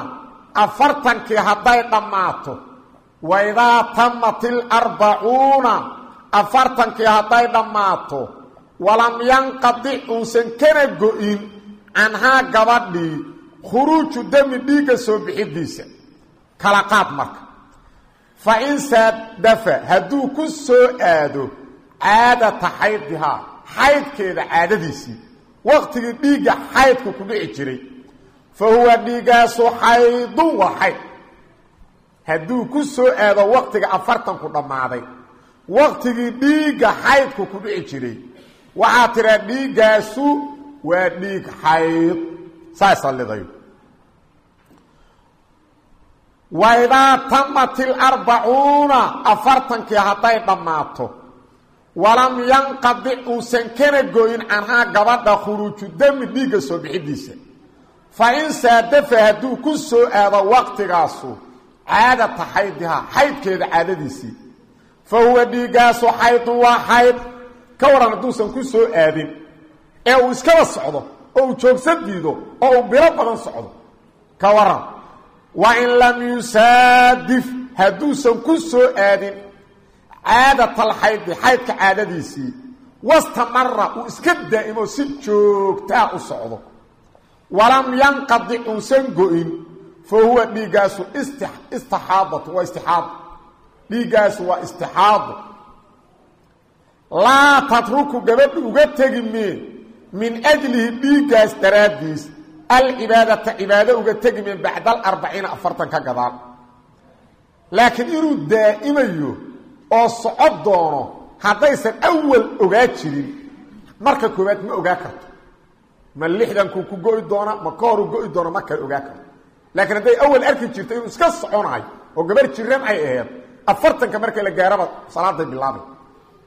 Speaker 1: afartankii hadday dhammaato waidaa tamat ilarbacuuna afartankii hadday dhammaato walam yanqadic uusan kana go-in canhaa gabadhii khuruuju dami dhiigga soo bixidiisa kala qaad marka. Fa in saadafa hadduu ku soo aado caadata xaydihaa xaydkeeda caadadiisii waqtigii dhiigga xaydku ku dhici jiray fa huwa dhiiggaasu xaydun waa xayd. Hadduu ku soo aado waqtiga afartanku dhammaaday waqtigii dhiigga xaydku ku jiray waxaa tiraa dhiiggaasu waa dhiig xayd. Saasa lidayo waidaa tamat ilarbacuuna afartankii hadday dhammaato walam yanqadic uusan kana goyin canhaa gabadha khuruuju dami dhiigga soo bixidiisa. Fa in saadafa hadduu ku soo aado waqtigaasu caadata xaydihaa xaydkeeda caadadiisii. Fa huwa dhiiggaasu xaydun waa xayd ka waran hadduusan ku soo aadin ee uu iskaba socdo oo uu joogsa diido oo uu bilo badan socdo. Ka waran wa in lam yusaadif hadduusan ku soo aadin caadatalxaydi xaydka caadadiisii wastamara uu iska daa'imo si joogtaa u socdo. Walam yanqadic uusan go-in fa huwa dhiiggaasu istixaadatu waa istixaado dhiiggaasu waa istixaado laa tatruku gabadha uga tegi mee min ajlihi dhiiggaas daraaddiis alcibaadata cibaado uga tegi mee bacda alarbaciina afartan ka gadaal. Laakiin inuu daa'imayo oo soco doono haddaysan awal ogaa jirin marka koowaad ma ogaa karto. Ma lixdankuu ku go-i doona ma ka horu go-i doona ma kale ogaa karto. Laakiin hadday awal arki jirto inuu iska soconayo oo gabar jiran ay aheed afartanka marka la gaaraba salaaday bilaabay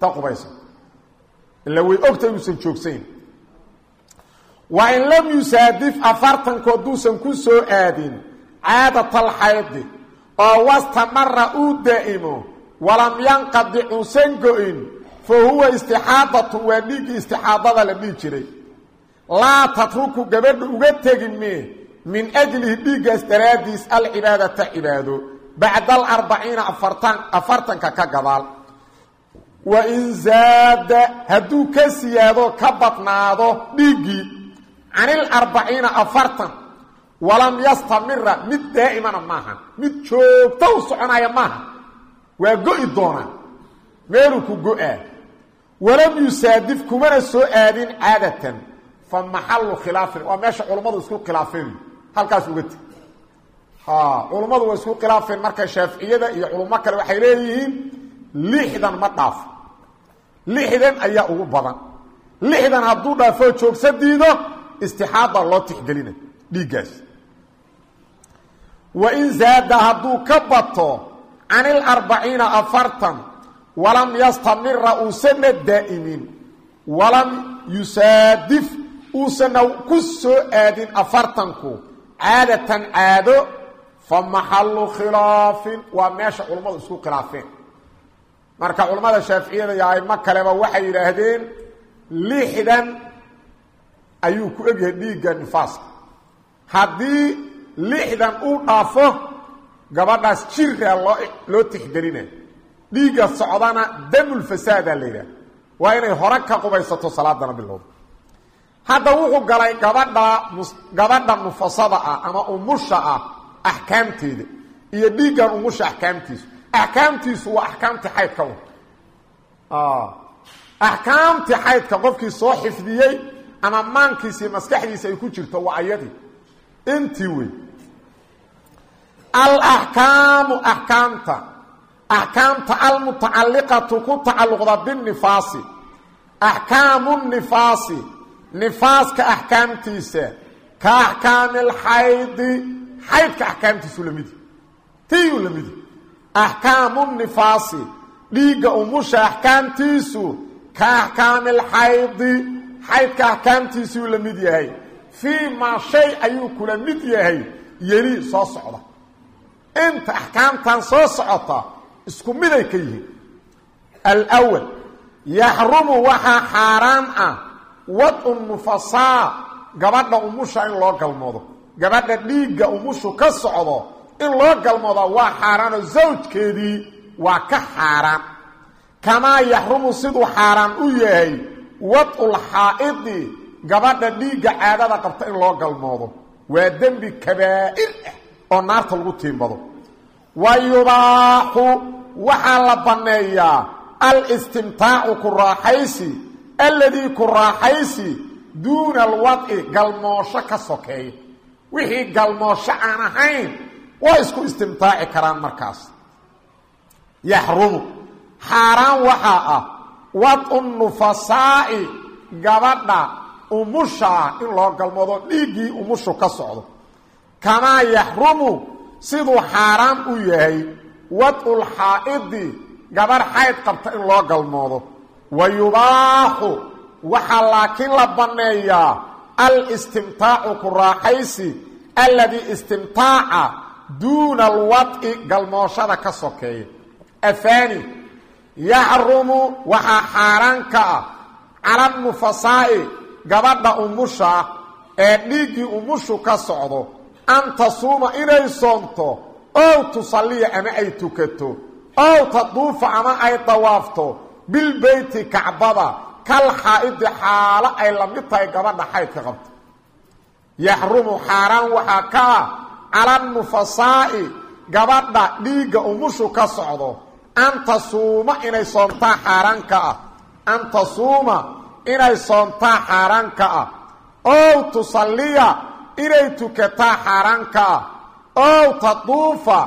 Speaker 1: ta qubaysa. Ila way ogta inuusan wa in lam yusaadif afartanku hadduusan ku soo aadin caadatalxaydi oo wastamara uu daa'imo walam yanqadic uusan go-in fa huwa istixaadatun waa dhiiggii istixaadada la dhihi jiray. Laa tatruku gabadha uga tegi mee min ajlihi dhiiggaas daraaddiis alcibaadata cibaado bacda alarbaciina afartan afartanka ka gadaal wa in zaada hadduu ka siyaado ka badnaado dhiiggii canil arbaciina afartan. Walam yastamira mid daa'imana maaha. Mid joogto u soconaya maaha. Waa go-i doonaa. Meeluu ku go'aa walam yusaadif kumana soo aadin caadatan. Fa maxalu khilaafin. Waa meesha culummadu isku khilaafeen. Halkaas uga teg culummadu waa isku khilaafeen marka shaaficiyada iyo culummo kale waxay leeyihiin lixdan ma dhaafo lixdan ayaa ugu badan. Lixdan hadduu dhaafoo joogsa diido istixaada loo tixgelina dhiiggaas. Wa in zaada hadduu ka bato can ilarbaciina afartan walam yastamira uusana daa'imin walam yusaadif uusana ku soo aadin afartanku caadatan caado fa maxalu khilaafin waa meesha culummadu isku khilaafeen marka culammada shaaficiyada iyo aimo kaleba waxay yidhaahdeen lixdan ayuu ku egyahay dhiigga nifaaska. Haddii lixdan uu dhaafo gabadhaas jiraa loo loo tixgelina dhiigga socdana damulfasaadaa la yidhaha waa inay hore ka qubaysato salaadana bilowda hadda wuxuu galay gabadha gabadha nufasada ah ama umusha ah axkaamteeda iyo dhiiggan umusha axkaamtiisu axkaamtiisu waa axkaamtii xaydka axkaamtii xaydka qofkii soo xifdiyey ama maankiisa iyo maskaxdiisa ay ku jirto waa ayadii intii wey. Alaxkaamu axkaamta axkaamta almutacalliqatu ku tacalluqda binifaasi axkaamu nifaasi nifaaska axkaamtiisa ka axkaami alxaydi xaydka axkaamtiisu lamidi tiyuu lamidi axkaamu nifaasi dhiigga umusha axkaamtiisu ka axkaami alxaydi xaydka axkaamtiisuu la mid yahay. Fii maa shay ayuu kula mid yahay yeli soo socda. Inta axkaamtan soo socota isku miday ka yihiin. Alwal yaxrumu waxaa xaaraan ah wadcu nufasaa gabadha umusha in loo galmoodo. Gabadha dhiigga umushu ka socdo in loo galmooda waa xaaraanoo zawjkeedii waa ka xaaraan. Kamaa yaxrumu siduu xaaraan u yahay wadcul xaa'idi gabadha dhiigga caadada qabta in loo galmoodo. Waa dembi kabaa'ir ah oo naarta lagu tiimbado. Wa yubaaxu waxaa la banneeyaa alistimtaacu ku raaxaysi alladii ku raaxaysi duuna alwadci galmoosho ka sokeeya. Wixii galmoosho aan ahayn waa isku istimtaaci karaan markaas. Yaxrumu. Xaaraan waxaa ah wadcu nufasaa'i gabadha umusha ah in loo galmoodo dhiiggii umushu ka socdo. Kamaa yaxrumu siduu xaaraan u yahay gabarh xayd qabta in loo galmoodo. Wa yubaaxu waxaa laakiin la banneeyaa alistimtaacu ku raaxaysi alladii istimtaaca duuna alwadci galmooshada ka sokeeya. Afaani yaxrumu waxaa xaaraan ka ah cala nufasaa'i gabadha umusha ee dhiiggii umushu ka socdo an tasuuma inay soomto ow tusalliya ama ay tukato ow taduufa ama ay dawaafto bilbeyti kacbada kal xaa-idi xaalo ay la mid tahay gabadha xaydka qabta. Yaxrumu xaaraan waxaa ka ah cala nufasaa'i gabadha dhiigga umushu ka socdo an tasuuma inay soomtaa xaaraan ka ah. An tasuuma inay soomtaa xaaraan ka ah. Ow tusalliya inay tukataa xaaraan ka ah. Ow taduufa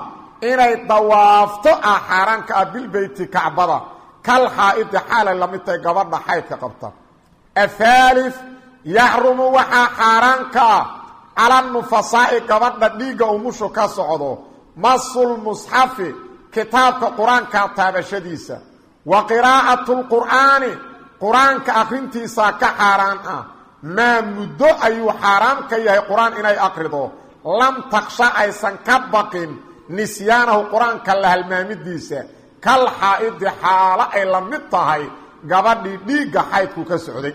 Speaker 1: inay dawaafto ah xaaraan ka ah bilbeyti kacbada. Kal xaa-idi xaalay la mid tahay gabadha xaydka qabta. Athaalif yaxrumu waxaa xaaraan ka ah cala nufasaa'i gabadha dhiigga umushu ka socdo masulmusxafi kitaabka qur'aanka taabashadiisa. Wa qiraa'atu lqur'aani qur'aanka akhrintiisaa ka xaaraan ah. Maa muddo ayuu xaaraan ka yahay qur'aan inay aqrido lam taksha aysan ka baqin nisyaanahu qur'aanka la halmaamidiisa kal xaa-idi xaalo ay la mid tahay gabadhii dhiigga xaydku ka socday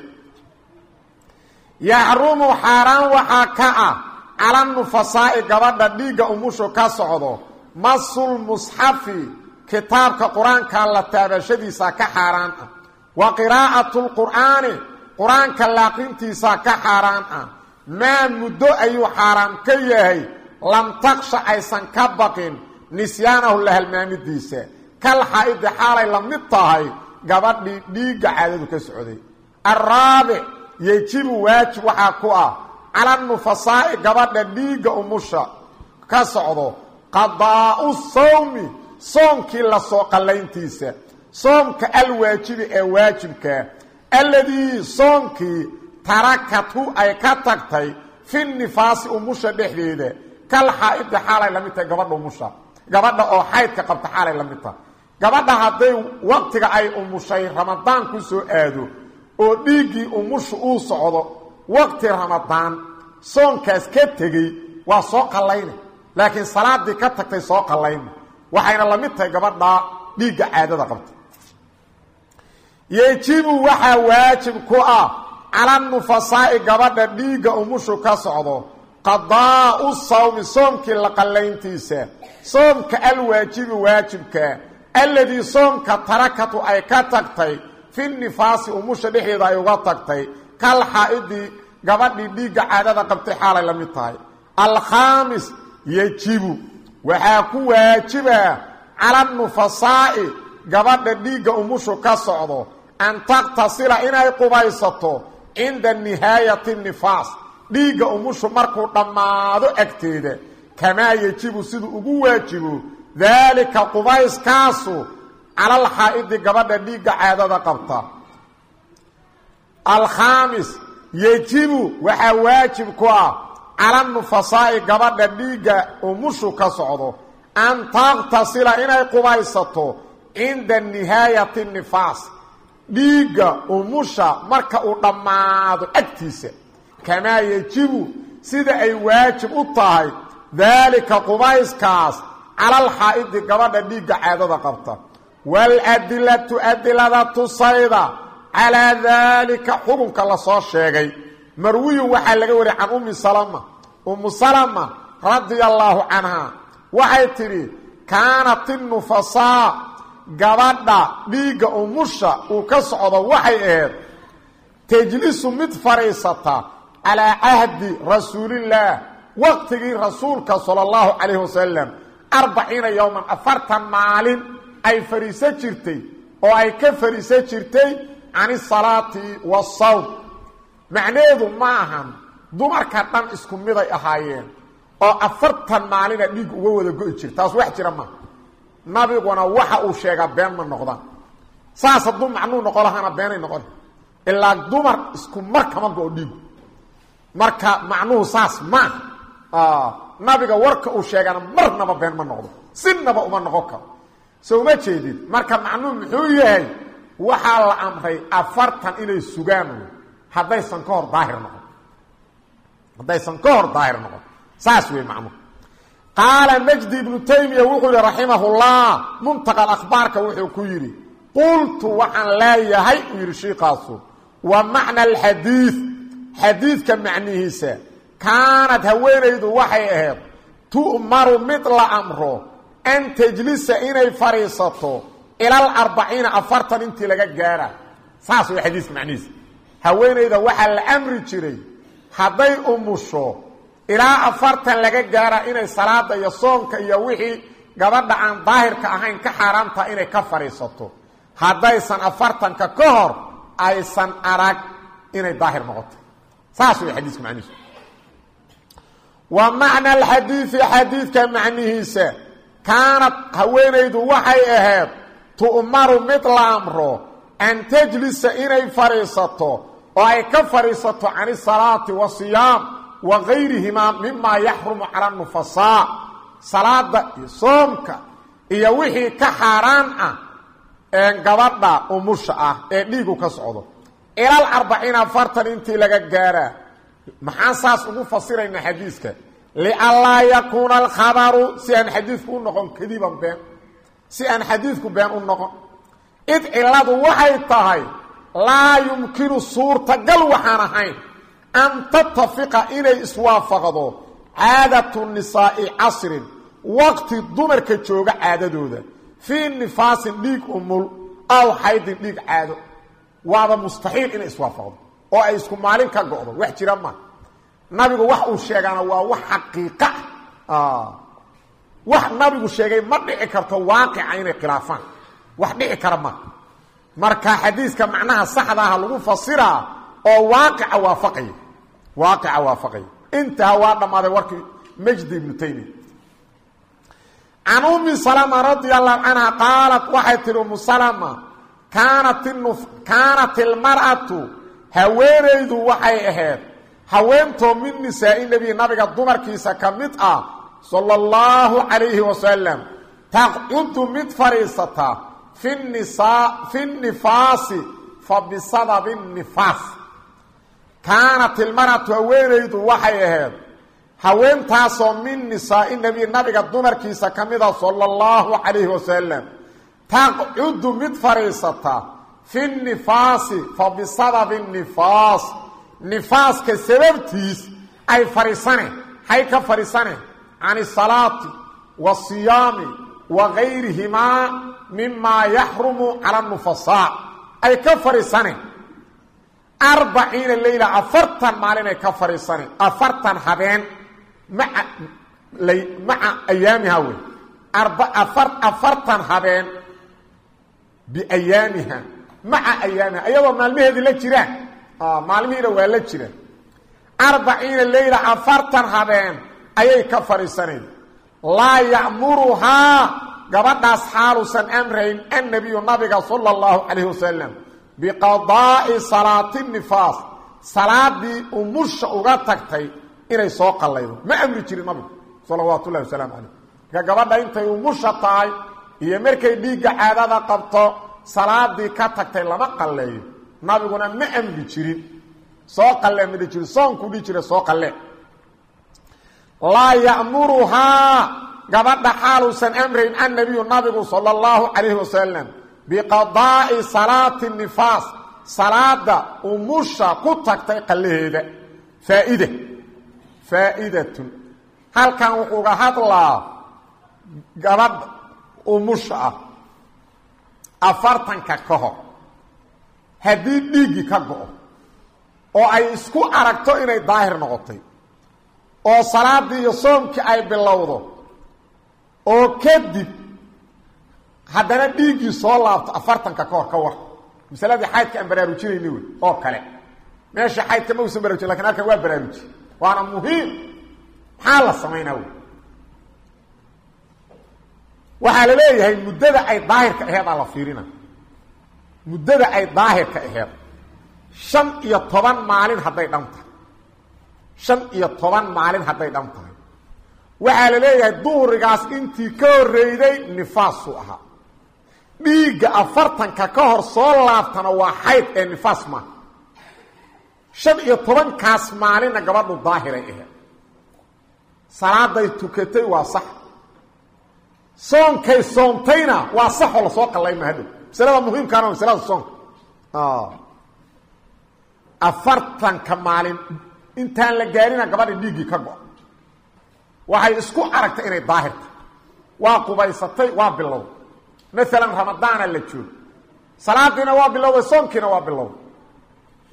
Speaker 1: yaxrumu xaaraan waxaa ka ah cala nufasaa'i gabadha dhiigga umushu ka socdo masulmusxafi kitaabka qur'aanka la taabashadiisa ka xaaraan ah wa qiraa'atu lqur'aani qur'aanka laaqrintiisa ka xaaraan ah. Maa muddo ayuu xaaraam ka yahay lam taksha aysan ka baqin nisyaanahu la halmaamidiisa kal xaalay la mid tahay gabadhii dhiigga caadadu ka socday yejibu waajib waxaa ku ah. Cala nufasaa'i gabadha dhiigga umusha. Ka socdo qadaa'u sawmi soomkii la soo qallayntiisa. Soomka alwaajibi ee waajibkaa alladii soomkii tarakathu ay ka tagtay fi nifaasi umusha dhexdeeda. Kal xaa-idi xaalay la mid tahay gabadha umusha. Gabadha oo xaydka qabta xaalay la mid tahay. Gabadha hadday waqtiga ay umushay ramadaan ku soo aado oo dhiiggii umushu uu socdo waqti ramadaan soonkaas ka tegey waa soo qallayna laakiin salaadii ka tagtay soo qallayna waxayna la mid tahay gabadhaa dhiigga caadada qabta yejibu waxaa waajib ku ah cala nufasaa'i gabadha dhiigga umushu ka socdo qadaa'u sawmi soomkii la qallayntiisa soomka alwaajibi waajibka alladii soomka tarakatu ay ka tagtay fi nifaasi umusha dhexdeeda ay uga tagtay kal xaa-idii gabadhii dhiigga caadada qabtay xaalay la mid tahay. Alkhaamis yejibu waxaa ku waajiba cala nufasaa'i gabadha dhiigga umushu ka socdo an taktasila inay qubaysato cinda nihaayati nifaas dhiigga umushu markuu dhammaado agteeda kamaa yejibu siduu ugu waajibo daalika qubayskaasu calal xaa-idi gabadha dhiigga caadada qabta. Alkhaamis yejibu waxaa waajib ku ah cala nufasaa'i gabadha dhiigga umushu ka socdo an taktasila inay qubaysato cinda nihaayati nifaas. Dhiigga umusha marka uu dhammaado agtiisa. Kamaa yejibu sida ay waajib u tahay daalika qubayskaas calal xaa-idi gabadha dhiigga caadada qabta waaladilatu adilada tusayda calaa daalika xukunka la soo sheegay marwiyun waxaa laga wariyay can ummi salama ummu salama radia allaahu canhaa waxay tidhi kaanat innufasaa gabadha dhiigga umusha uu ka socdo waxay ahayd tajlisu mid fadhiisata calaa cahdi rasuulillaah waqtigii rasuulka sala allahu calayhi wasalam arbaciina yowman afartan maalin ay fadhiisan jirtay oo ay ka fadhiisan jirtay can isalaati wasawm macnaheedu ma ahan dumarka dhan isku miday ahaayeen oo afartan maalina dhiig uga wada go-i jir taas wax jira maaha nabiguna waxa uu sheegaa been ma noqdaan. Saas hadduu macnuu noqo lahaana beenay noqon. Ilaa dumar isku mar kama go-o dhiigu marka macnuhu saas maaha nabiga warka uu sheegana marnaba been ma noqdo. Sinaba uma noqon karo so jeedid marka macnuhu muxuu yahay waxaa la amray afartan inay sugaan haddaysan ka daahir noqon. Haddaysan ka hor daahir noqon. Saas wey macnuhu qaala majdi ibnu taymiya wuxuu yihi raximahullah muntaqal akhbaarka wuxuu ku yidhi qultu waxaan leeyahay uu yidhi shiikaasu wa macna alxadiid xadiidka macnihiisa kaanad haweenaydu waxay ahayd tu'maru mid la amro an tajlisa inay fadhiisato ilal arbaciina afartan intii laga gaara. Saas way xadiiska macnihiisa haweenayda waxaa la amri jiray hadday umusho ilaa afartan laga gaara inay salaada iyo soonka iyo wixii gabadha aan daahirka ahayn ka xaaraamtaha inay ka fadhiisato haddaysan afartanka ka hor aysan arag inay daahir noqoto. Saas way xadiiska xadiidka macnihiisa kaanad haweenaydu waxay ahayd tu'maru mid la amro an tajlisa inay fadhiisato oo ay ka fadhiisato can isalaati wasiyaam wa gayrihimaa mimaa yaxrumu cala nufasaa salaada iyo soomka iyo wixii ka xaaraan ah ee gabadha umusha ah ee dhiigu ka socdo. Ilal arbaciin afartan intii laga gaaraa. Maxaan saas ugu fasiraynaa xadiiska lianlaa yakuuna alkhabaru si aan xadiidku u noqon kadiban been si aan xadiidku been u noqon id ciladu waxay tahay laa yumkinu suurtagal waxaan ahayn an tattafiqa inay iswaafaqdo caadatu nisaa'i casrin waqti dumarka jooga caadadooda fii nifaasin dhiig umul aw xaydin dhiig caado waaba mustaxiil inay iswaafaqdo oo ay isku maalin ka go'do wax jira ma nabigu wax uu sheegaana waa wax xaqiiqa. Ah. Wax nabigu sheegay ma dhici karto waaqica inay khilaafaan. Wax dhici kara ma. Marka xadiiska macnaha saxda ah lagu fasiraa oo waaqica waafaqaya waaqica waafaqaya intaha waa dhammaaday warkii majdi ibnu taymiya can ummi salama radia allahu canha qaalat waxay tihi umu salama kaanat kaanat ilmar'atu haweenaydu waxay haweentoo min nisaa-i nebiy nabiga dumarkiisa ka mid ah sala allahu calayhi wasalam taqcudu mid fadhiisata fi nifaasi fa bisababi nifaas. Kaanat ilmar'atu haweenaydu waxay ahayd haweentaasoo min nisaa-i nebiy nabiga dumarkiisa ka mid ah sala allahu calayhi wasalam taqcudu mid fadhiisata fi nifaasi fa bisababi nifaas nifaaska sababtiis ay fadhiisaneen hay ka fadhiisaneen can isalaati wasiyaami wa gayrihimaa mimaa yaxrumu cala nufasaa ay ka fadhiisaneen arbaciina leyla afartan maalin ay ka fadhiisaneen afartan habeen maa maca ayaamiha wey. Afartan habeen biayaamiha maca ayaamiha iyadoo maalmaheedii la jiraan maalmihiina waa la jiraan arbaciina leyla afartan habeen ayay ka fadhiisanayn laa ya'muruhaa gabadhaas xaaluusan amrayn annabiyu nabiga sala allahu calayh wasalam biqadaa'i salaati nifaas. Salaadii umusha uga tagtay inay soo qallaydo. Ma amri jirin nabigu salawaatu ullahi wasalaamu calayh marka gabadha intay umusha tahay iyo markay dhiigga caadada qabto salaadii ka tagtay lama qalleeyo nabiguna ma amri jirin. Soo qallee ma dhihi jirin. Soonkuu dhihi jira soo qallee laa ya'muruhaa gabadha xaaluusan amrayn annabiyu nabigu sala allahu calayhi wasalam biqadaa'i salaati nifaas. Salaada umusha ku tagtay qallaheeda faaida faa'idatun halkan wuxuuga hadlaa gabadha umusha ah. Afartanka ka hor haddii dhiiggii ka go-o oo ay isku aragto inay daahir noqotay oo salaaddii iyo soomkii ay bilowdo oo kadib haddana dhiiggii soo laabto afartanka ka ka war. Masaladii xaydka aan baraarujinayni wey oo kale. Meesha xaydka ma usan baraarujin laakiin halkan waa baraaruji waana muhiim. Maxaa la samaynaa wey? Waxaa la leeyahay muddada ay daahirka aheedaa la fiirina muddada ay daahirka aheed. Shan iyo toban maalin hadday dhan tahay. Shan iyo toban maalin hadday dhan tahay. Waxaa la leeyahay duhrigaas intii ka horreyday nifaasuu ahaa. Dhiigga afartanka ka hor soo laabtana waa xayd ee nifaas maaha shan iyo tobankaas maalinna gabadhu daahiray aheed. Salaaday tukatay waa sax. Soonkay soontayna waa saxoo la soo qallayma hadhow masalada muhiimkaana waa masalada soonka afartanka maalin intaan la gaarina gabadha dhiiggii ka go. Waxay isku aragtay inay daahirta. Waa qubaysatay waa bilow. Maalan ramadaana la joogo. Salaadiina waa bilowday soonkiina waa bilowday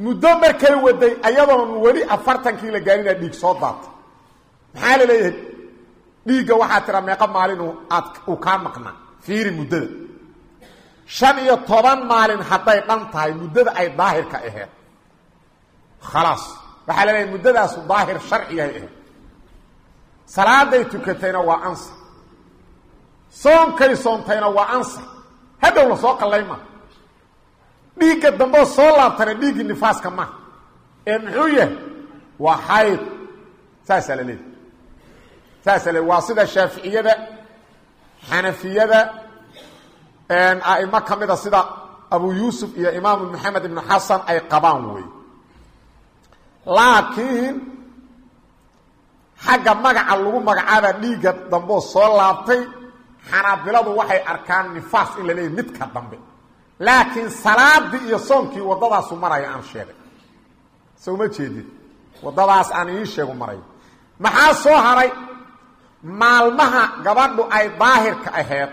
Speaker 1: muddo markay waday ayadoon weli afartankii la gaarina dhiig soo daatay. Maxaa la leeyahay? Dhiigga waxaa tira meeqa maalin aad uu kaa maqnaa. Fiiri muddada shan iyo toban maalin hadday dhan tahay muddada ay daahirka aheed khalaas. Waxaa la leeyahay muddadaasu daahir sharciyahay aheyd salaaday tukatayna waa ansax soonkay soontayna waa ansax hadhow la soo qallayma dhiigga dambeo soo laabtana dhiiggii nifaaska maha ee muxuu yahay? Waa xayd saasaa la leeyahy saasaa le waa sida shaaficiyada xanafiyada a'imo ka mida sida abu yuusuf iyo imaamu maxamed ibnu xasan ay qabaan wey. Laakiin xagga magaca lagu magacaaba dhiigga dambeo soo laabtay xanaabiladu waxay arkaan nifaas in la leeyahy midka dambe. Laakiin salaadii iyo soonkii waddadaasu maraya aan sheegay. So uma jeedid waddadaas aan ii sheegu marayo maxaa soo haray? Maalmaha gabadhu ay daahirka aheyd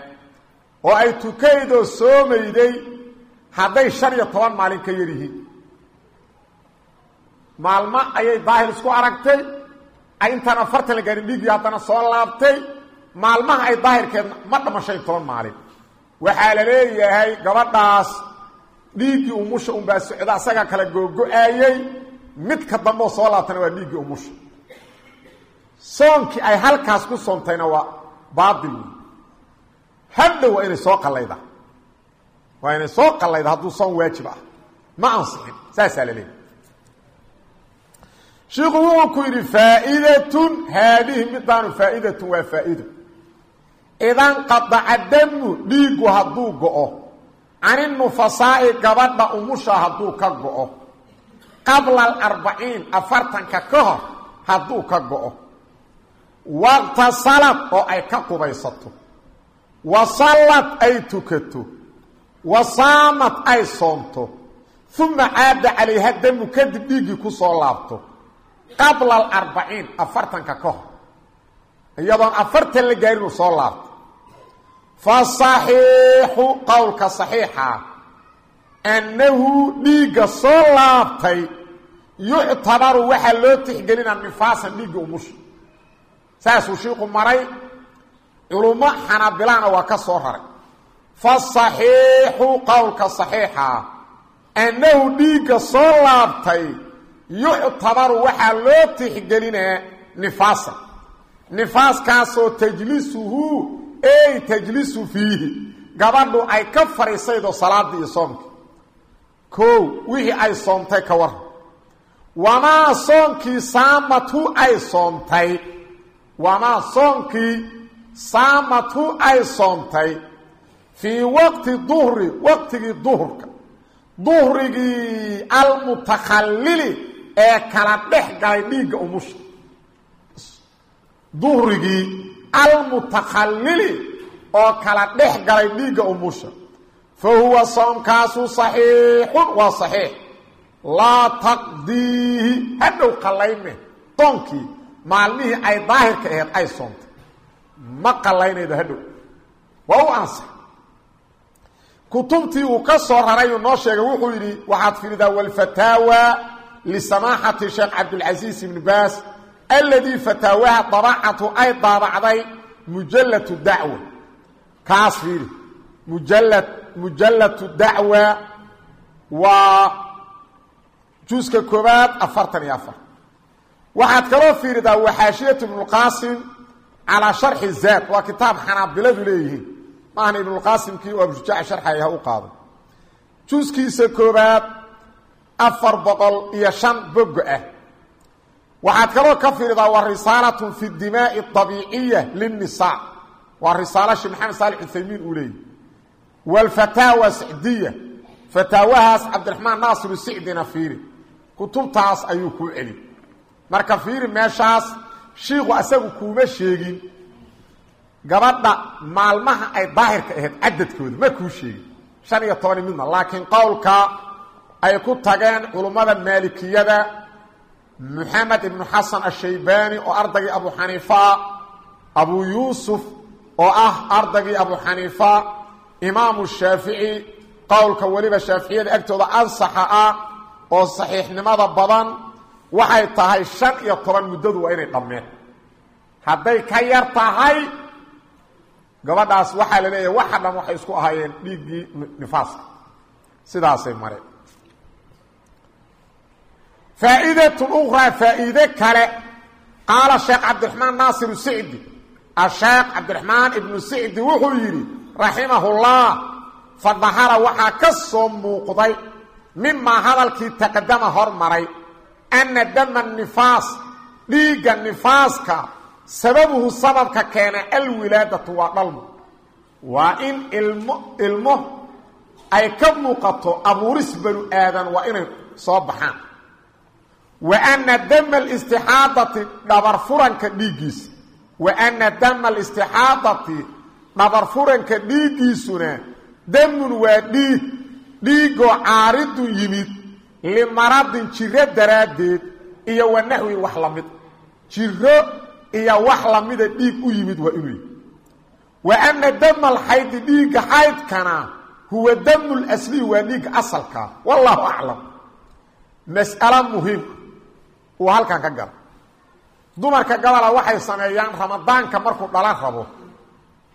Speaker 1: oo ay tukaydoo soomayday hadday shan iyo toban maalin ka yar maalmo ayay daahir isku aragtay ay intaan afartan la gaarin dhiiggii haddana soo laabtay maalmaha ay daahirkeed ma dhama shan iyo toban maalin. Waxaa la leeyahay gabadhaas dhiiggii umusha unbaa socda asagaa kala googo-aayey midka dambeoo soo laabtana waa dhiiggii umusha soonkii ay halkaas ku soontayna waa baatil hadhow waa inay soo qallayda waa inay soo qallayda hadduu soon waajib ah. Ma ansixin saasaa la leeyahy shiiku wuxuu ku yidhi faa'idatun haadihi midaanu faa'idatun waa faa'ido idanqadaca damu dhiiggu hadduu go-o. Caninufasaa'i gabadha umusha hadduu ka go-o. Qabla alarbaciin afartanka ka hor hadduu ka go-o. Waqtasalad oo ay ka qubaysato wa sallad ay tukato. Wa saamad ay soonto. Uma caada calayha damu kadib dhiiggii ku soo laabto. Qabla alarbaciin afartanka ka hor. Iyadoon afartan la gaarin uu soo laabto. Fa saxiixu qowlka saxiixa annahu dhiigga soo laabtay yuctabaru waxaa loo tixgelinaa nifaasan dhiigga umusha saasuu shiiku maray culummo xanaabilaana waa ka soo raray fa saxiixu qowlka saxiixa annahu dhiigga soo laabtay yuctabaru waxaa loo tixgelinaa nifaasan nifaaskaasoo tajlisuhu ey tajlisu fiihi. Gabadhu ay ka fadhiisaydo salaadii iyo soomkii kow wixii ay soontay ka waran wamaa soonkii saamatu ay soontay? Wamaa soonkii saamatu ay soontay fii waqti duhri waqtigii duhurka. Duhrigii almutakhallili ee kala dhex galay dhiigga umusha. Duhrigii almutakhallili oo kala dhex galay dhiigga umusha. Fa huwa soomkaasu saxiixun waa saxiix. Laa taqdiihi hadhow qallayme soonkii maalmihii ay daahirka aheyd ay soontay ma qallaynaydo hadhow. Waa u ansax kutubtii uu ka soo rarayuu noo sheegay wuxuu yidhi waxaad fiiridaa walfataawa lisamaaxati sheekh cabdulcasiis ibni baas alladii fataawaha dabacatu ay daabacday mujallatu dacwa. Kaas fiiri mujallad mujallatu dacwa waa juuska koobaad afartan iyo afar. Waxaad kaloo fiiridaa waxaashiyatu ibnulqaasim calaa sharxi zaad waa kitaab xanaabiladu leeyihiin. Maahna ibnulqaasimkii oo abushujac sharxay ha u qaado juuskiisa koobaad afar boqol iyo shan bogo ah. Waxaad kaloo ka fiiridaa waa risaalatun fi dimaa'i abiiciya lilnisaa waa risaalo sheekh maxamed saali cuthaymiin uu leeyahy walfataawa sicdiya fataawahaas cabdiraxmaan naasiru sicdina fiiri. Kutubtaas shiiku asagu kuuma sheegin gabadha maalmaha ay daahirka ahayd cadadkooda ma kuu sheegin. Shan iyo tobani midna laakiin qowlka ay ku tageen culummada maalikiyada moxamed ibnu xasan ashaybaani oo ardaygii abu xaniifa abu yuusuf oo ah ardaygii abu xaniifa imaamu shaafici qowlka weliba shaaficiyada agtooda ansaxa ah oo saxiixnimada badan waxay tahay shan iyo toban muddadu waa inay dhammeen hadday ka yar tahay gabadhaas waxaa la leeyahay waxa dhan waxay isku ahaayeen dhiiggii nifaaska. Sidaasay mareen faa'idatun ukhraa faa'iide kale qaala sheekh cabdiraxmaan naasiru sicdi. Asheekh cabdiraxmaan ibnu sicdi wuxuu yidhi raximahullah fa dahara waxaa ka soo muuqday mimaa hadalkii taqadama hormaray anna dama nifaas dhiigga nifaaska sababuhu sababka keena alwilaadatu waa dhalmo. Waa in ilmo ilmo ay ka muuqato abuuris banu aadan waa inay soo baxaan. Wa anna dama alistixaadati dhabar furanka dhiiggiisa wa anna dama alistixaadati dhabar dhiiggiisuna damun waa dhiig dhiigoo caaridun yimid limaradin jiro daraaddeed iyo wa naxwi wax la mid jiro iyo wax lamida dhiig u yimid waa inuu yihi wa anna dama alxaydi dhiigga xaydkana huwa damu lasli waa dhiigga asalkaa wallahu aclam mas'alo muhiim uu halkan ka gala dumarka gabola waxay sameeyaan ramadaanka markuu dhalan rabo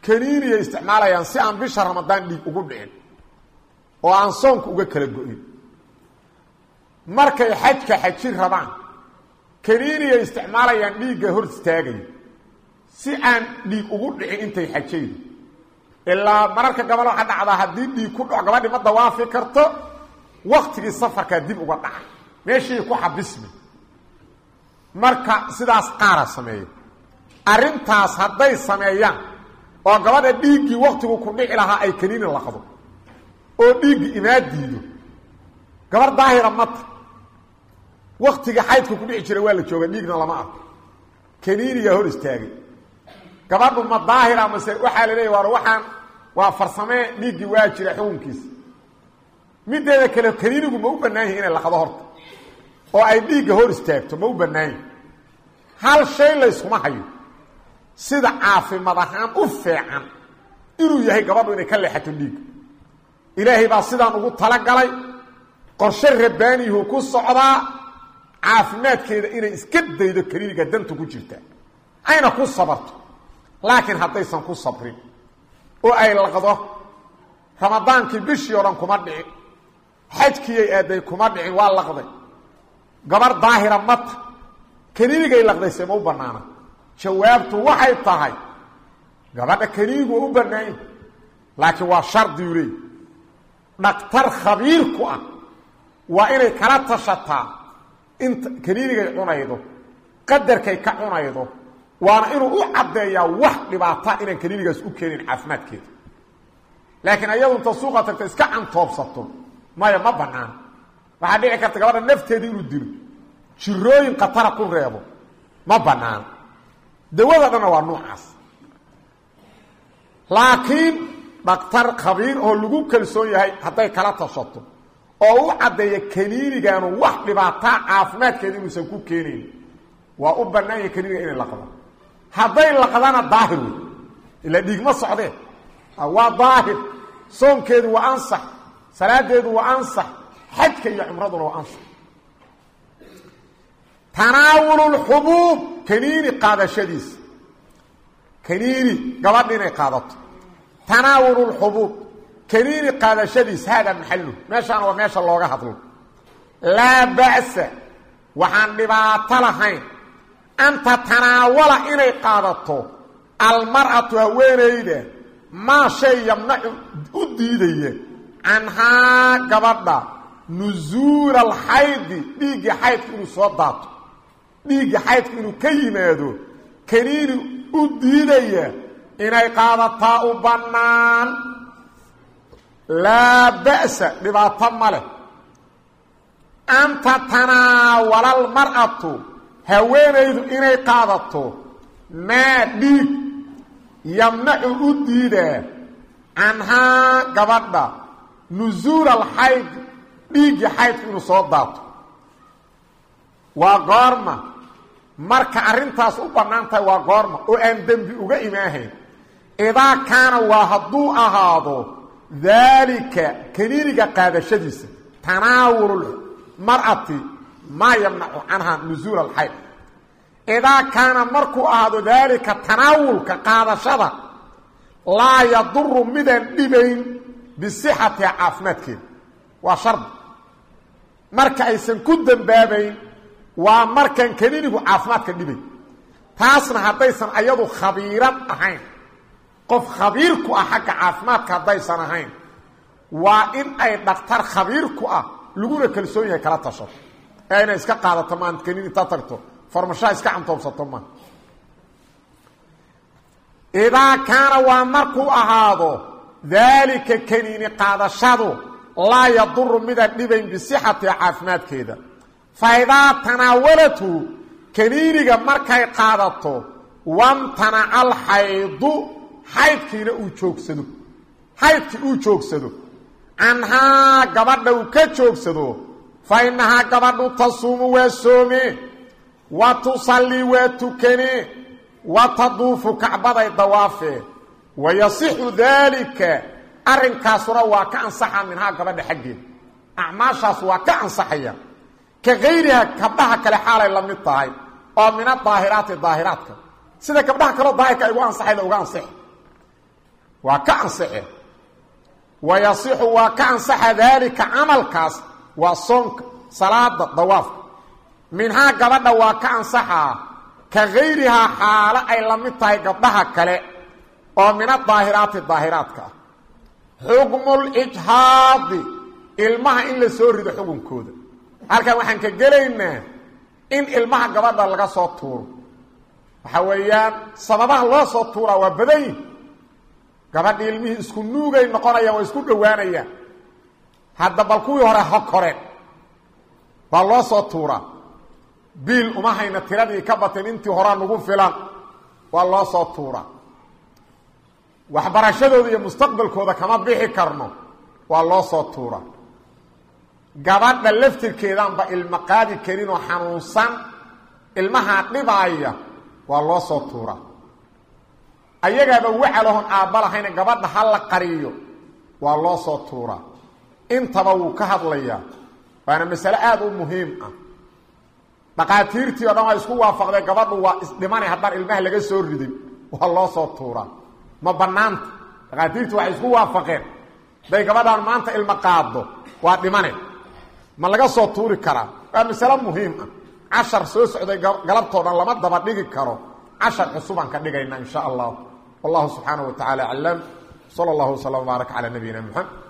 Speaker 1: kaniiniyay isticmaalayaan si aan bisha ramadaan dhiig ugu dhicin oo aan soonka uga kala go-in markay xajka xajin rabaan kaniiniyay isticmaalayaan dhiigga hor istaagaya si aan dhiig ugu dhicin intay xajaydo ilaa mararka gabal waxaa dhacdaa haddii dhiig ku dhaco gabadhi ma dawaafi karto waktigii safarkaa dib uga dhaca. Meeshii ku xabismi. Marka sidaas qaara sameeya arrintaas hadday sameeyaan oo gabadha dhiiggii waktigu ku dhici lahaa ay kaniini laqdo oo dhiiggii imaa diido. Gabar daahira mata waktiga xaydka ku dhici jira waa la jooga dhiigna lama arko. Kaniiniyaa hor istaagay. Gabadhu ma daahira mase waxaa la leeya war waxaan waa farsamee dhiiggii waa jira xukunkiisa. Mideeda kale kaniinigu ma u bannaan yahi inay laqdo horta. Oo ay dhiigga hor istaagto ma u bannaan yahi hal shay layskuma hayo. Sida caafimaad ahaan u feecan inuu yahay gabadhu inay ka leexato dhiigga ilaahay baa sidaan ugu talagalay. Qorshe rabbaaniyuhu ku socdaa caafimaadkeeda inay iska daydo kaniiniga danta ku jirtaa ayna ku sabarto. Laakiin haddaysan ku sabrin. Oo ay laqdo ramadaankii bishii o dhan kuma dhicin xajkiiyay aaday kuma dhicin waa laqday. Gabar daahira mata kaniinigay laqdayse ma u bannaana. Jawaabtu waxay tahay gabadha kaniinigu waa u bannaanya laakiin waa shardiyu leey dhaktar khabiir ku ah waa inay kala tashataa inta kaniinigay cunaydo qadarkay ka cunaydo waana inuu u caddeeyaa wax dhibaata inaan kaniinigaas u keenin caafimaadkeeda. Laakiin ayadu inta suuqa tagta iska cantoobsato maya ma bannaan. Waxaa dhici karta gabadha nafteeda inuu dilo. Jirooyin khatara ku reebo ma bannaan. Dawada dhanna waa noocaas. Laakiin dhaktar khabiir oo lagu kalsoon yahay hadday kala tashato oo u caddeeya kaniinigaanu wax dhibaataa caafimaadkeeda inuusan ku keenayn waa u bannaan yahay kaniiniga inay laqdo. Hadday laqdana daahir wey. Ilaa dhiigma socdee waa daahir. Soonkeedu waa ansax. Salaadeedu waa ansax. Xajka iyo cumraduna waa ansax. Tanaawulu lxubuub kaniini qaadashadiisa kaniini gabadha inay qaadato. Tanaawulu kaniini qaadashadiisa haadaa maxalu meeshaana waa meesha looga hadlo. Laa ba'sa waxaan dhibaato lahayn. An tatanaawala inay qaadato almar'atu haweenayda maa shay yamnacu u diidaya. Canhaa gabadha nusuula alxaydi dhiiggii xaydku inuu soo daato. Dhiiggii xaydku inuu ka yimaado kaniini u diidaya inay qaadataa u bannaan laa ba'sa dhibaato ma leh. An tatanaawala almar'atu haweenaydu inay qaadato maa dhiig yamnacu u diidaa canhaa gabadha nusuula alxayd dhiiggii xaydku inuu soo daato. Waa goorma. Marka arrintaas u bannaan tahay waa goorma oo aan dembi uga imaahayn. Idaa kaana waa hadduu ahaado daalika kaniiniga qaadashadiisa tanaawul mar'ati maa yamnacu canha nusuula alxayd idaa kaana markuu ahaado daalika tanaawulka qaadashada laa yaduru midaan dhibayn bisixatiha caafimaadkeeda. Waa shardi marka aysan ku dambaabayn waa markaan kaniinigu caafimaadka dhibayn. Taasna haddaysan ayadu khabiirad ahayn qof khabiir ku ah xagga caafimaadka haddaysan ahayn waa in ay dhaktar khabiir ku ah laguna kalsoon yahay kala tasho. Ee inay iska qaadato maan kaniin inta tagto farmashaa iska cantoobsato ma. Idaa kaana waa markuu ahaado daalika kaniini qaadashadu laa yaduru midaan dhibayn bisixatiha caafimaadkeeda. Fa idaa tanaawalathu kaniiniga markay qaadato wamtanaca alxaydu xaydkiina uu joogsado. Xaydkii uu joogsado. Canhaa gabadha uu ka joogsado. Fa innahaa gabadhu tasuumu waa soome wa tusallii waa tukane wa taduufu kacbaday dawaafee wa yasixu daalika. Arrinkaasuna waa ka ansaxa minhaa gabadha xaggeeda acmaashaas waa ka ansaxaya. Ka kayriha gabdhaha kale xaalay la mid tahay. Oo min adaahiraati daahiraadka. Sida gabdhaha kaleo daahirka ay ugu ansaxayda uga ansixi waa ka ansaxe wa yasixu waa ka ansaxa daalika camalkaas. Waa soonka salaada dawaafka. Minhaa gabadha waa ka ansaxaa ka kayrihaa xaalo ay la mid tahay gabdhaha kale oo min adaahiraati daahiraadka. Ah xukmulijhaadi ilmaha in la soo rido xukunkooda halkan waxaan ka gelaynaa in ilmaha gabadha laga soo tuuro. Waxa weeyaan sababaha loo soo tuuraa waa badan gabadhi ilmihii isku nuugay noqonayaan waa isku dhowaanayaan. Hadda bal kuwii hore hog horeen baa loo soo tuuraa biil uma hayna tiradii ka batin intii horaa nagu filan. Waa loo soo tuuraa waxbarashadooda iyo mustaqbalkooda kama bixi karno. Waa loo soo tuuraa gabadha laftirkeedaanba ilmo qaadi karin oo xanuunsan. Ilmahaa dhibaaya. Waa loo soo tuuraa ayagaaba wacalahon aabba lahayna gabadha ha la qariyo. Waa loo soo tuuraa. Intaba wuu ka hadlayaa. Waana masale aada u muhiim ah. Dhaqaatiirtii o dhan waa isku waafaqdee gabadhu waa isdhimanay haddaan ilmaha laga soo ridin waa loo soo tuuraa. Ma banaanta dhaqaatiirtii waxay isku waafaqeen. Haday gabadhaan maanta ilmo qaado waa dhimane ma laga soo tuuri karaa. Waa masale muhiim ah. Cashar soo socday galabtoo dhan lama daba dhigi karo. Cashar cusubaan ka dhigayna in sha allah wallahu subxaanaه wa tacala aclam slى اllah wslm wbaarak calى nabiyina mxamed